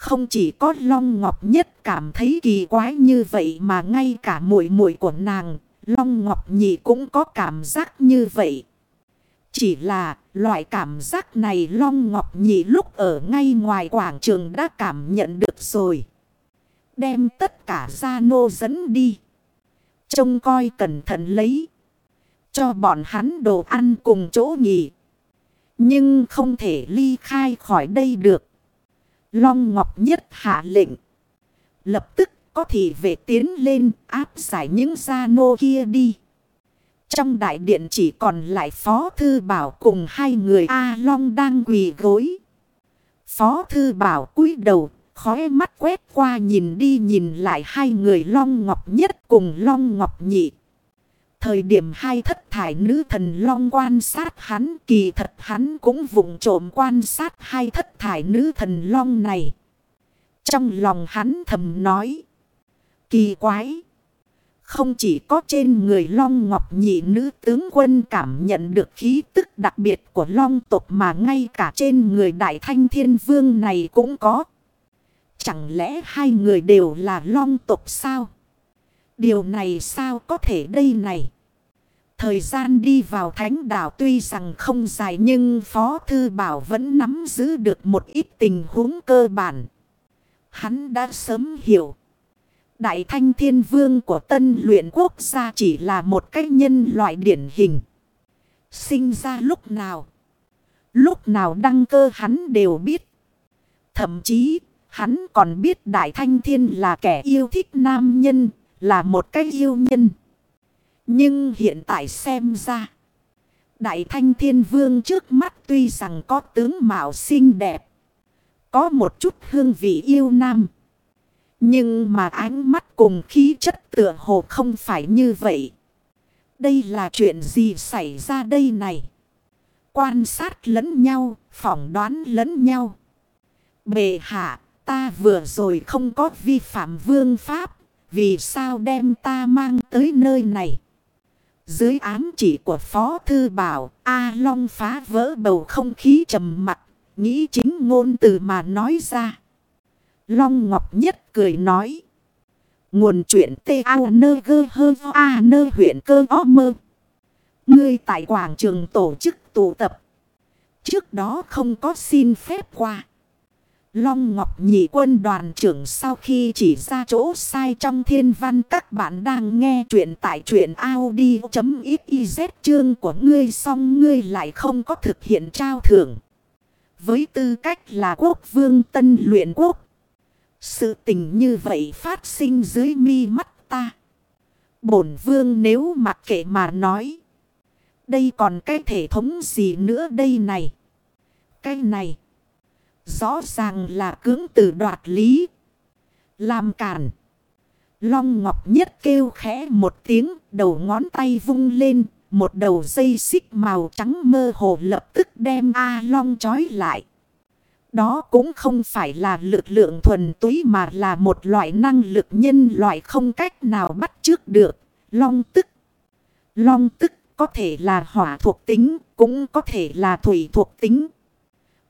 Không chỉ có Long Ngọc Nhất cảm thấy kỳ quái như vậy mà ngay cả muội muội của nàng, Long Ngọc Nhị cũng có cảm giác như vậy. Chỉ là loại cảm giác này Long Ngọc Nhị lúc ở ngay ngoài quảng trường đã cảm nhận được rồi. Đem tất cả gia nô dẫn đi. Trông coi cẩn thận lấy. Cho bọn hắn đồ ăn cùng chỗ nghỉ. Nhưng không thể ly khai khỏi đây được. Long Ngọc Nhất hạ lệnh. Lập tức có thị vệ tiến lên áp giải những gia nô kia đi. Trong đại điện chỉ còn lại Phó Thư Bảo cùng hai người A Long đang quỳ gối. Phó Thư Bảo cúi đầu, khóe mắt quét qua nhìn đi nhìn lại hai người Long Ngọc Nhất cùng Long Ngọc Nhị. Thời điểm hai thất thải nữ thần long quan sát hắn, kỳ thật hắn cũng vụng trộm quan sát hai thất thải nữ thần long này. Trong lòng hắn thầm nói. Kỳ quái. Không chỉ có trên người long ngọc nhị nữ tướng quân cảm nhận được khí tức đặc biệt của long tộc mà ngay cả trên người đại thanh thiên vương này cũng có. Chẳng lẽ hai người đều là long tộc sao? Điều này sao có thể đây này? Thời gian đi vào thánh đảo tuy rằng không dài nhưng Phó Thư Bảo vẫn nắm giữ được một ít tình huống cơ bản. Hắn đã sớm hiểu. Đại thanh thiên vương của tân luyện quốc gia chỉ là một cách nhân loại điển hình. Sinh ra lúc nào? Lúc nào đăng cơ hắn đều biết. Thậm chí hắn còn biết Đại Thanh Thiên là kẻ yêu thích nam nhân, là một cái yêu nhân. Nhưng hiện tại xem ra. Đại Thanh Thiên Vương trước mắt tuy rằng có tướng mạo xinh đẹp. Có một chút hương vị yêu nam. Nhưng mà ánh mắt cùng khí chất tựa hồ không phải như vậy. Đây là chuyện gì xảy ra đây này? Quan sát lẫn nhau, phỏng đoán lẫn nhau. Bề hạ, ta vừa rồi không có vi phạm vương pháp. Vì sao đem ta mang tới nơi này? Dưới ám chỉ của Phó Thư Bảo, A Long phá vỡ bầu không khí trầm mặt, nghĩ chính ngôn từ mà nói ra. Long Ngọc Nhất cười nói. Nguồn chuyện tê ao nơ gơ hơ a nơ huyện cơ o mơ. Ngươi tại quảng trường tổ chức tụ tập. Trước đó không có xin phép qua. Long Ngọc Nhị quân đoàn trưởng sau khi chỉ ra chỗ sai trong thiên văn, các bạn đang nghe chuyện tại truyện Audi.xyz chương của ngươi xong, ngươi lại không có thực hiện trao thưởng. Với tư cách là quốc vương tân luyện quốc. Sự tình như vậy phát sinh dưới mi mắt ta. Bổn vương nếu mặc kệ mà nói. Đây còn cái thể thống gì nữa đây này. Cái này. Rõ ràng là cưỡng từ đoạt lý. Làm cản. Long Ngọc Nhất kêu khẽ một tiếng, đầu ngón tay vung lên, một đầu dây xích màu trắng mơ hồ lập tức đem A Long trói lại. Đó cũng không phải là lực lượng thuần túy mà là một loại năng lực nhân loại không cách nào bắt trước được. Long tức. Long tức có thể là hỏa thuộc tính, cũng có thể là thủy thuộc tính.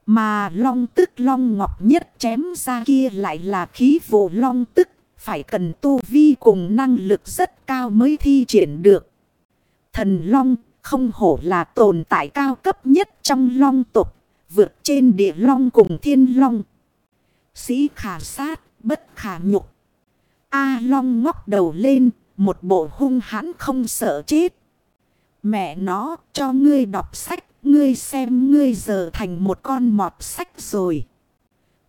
Mà long tức long ngọc nhất chém ra kia lại là khí vụ long tức. Phải cần tu vi cùng năng lực rất cao mới thi triển được. Thần long không hổ là tồn tại cao cấp nhất trong long tục. Vượt trên địa long cùng thiên long. Sĩ khả sát, bất khả nhục. A long ngóc đầu lên, một bộ hung hãn không sợ chết. Mẹ nó cho ngươi đọc sách Ngươi xem ngươi giờ thành một con mọt sách rồi.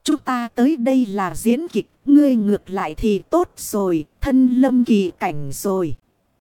Chúng ta tới đây là diễn kịch. Ngươi ngược lại thì tốt rồi. Thân lâm kỳ cảnh rồi.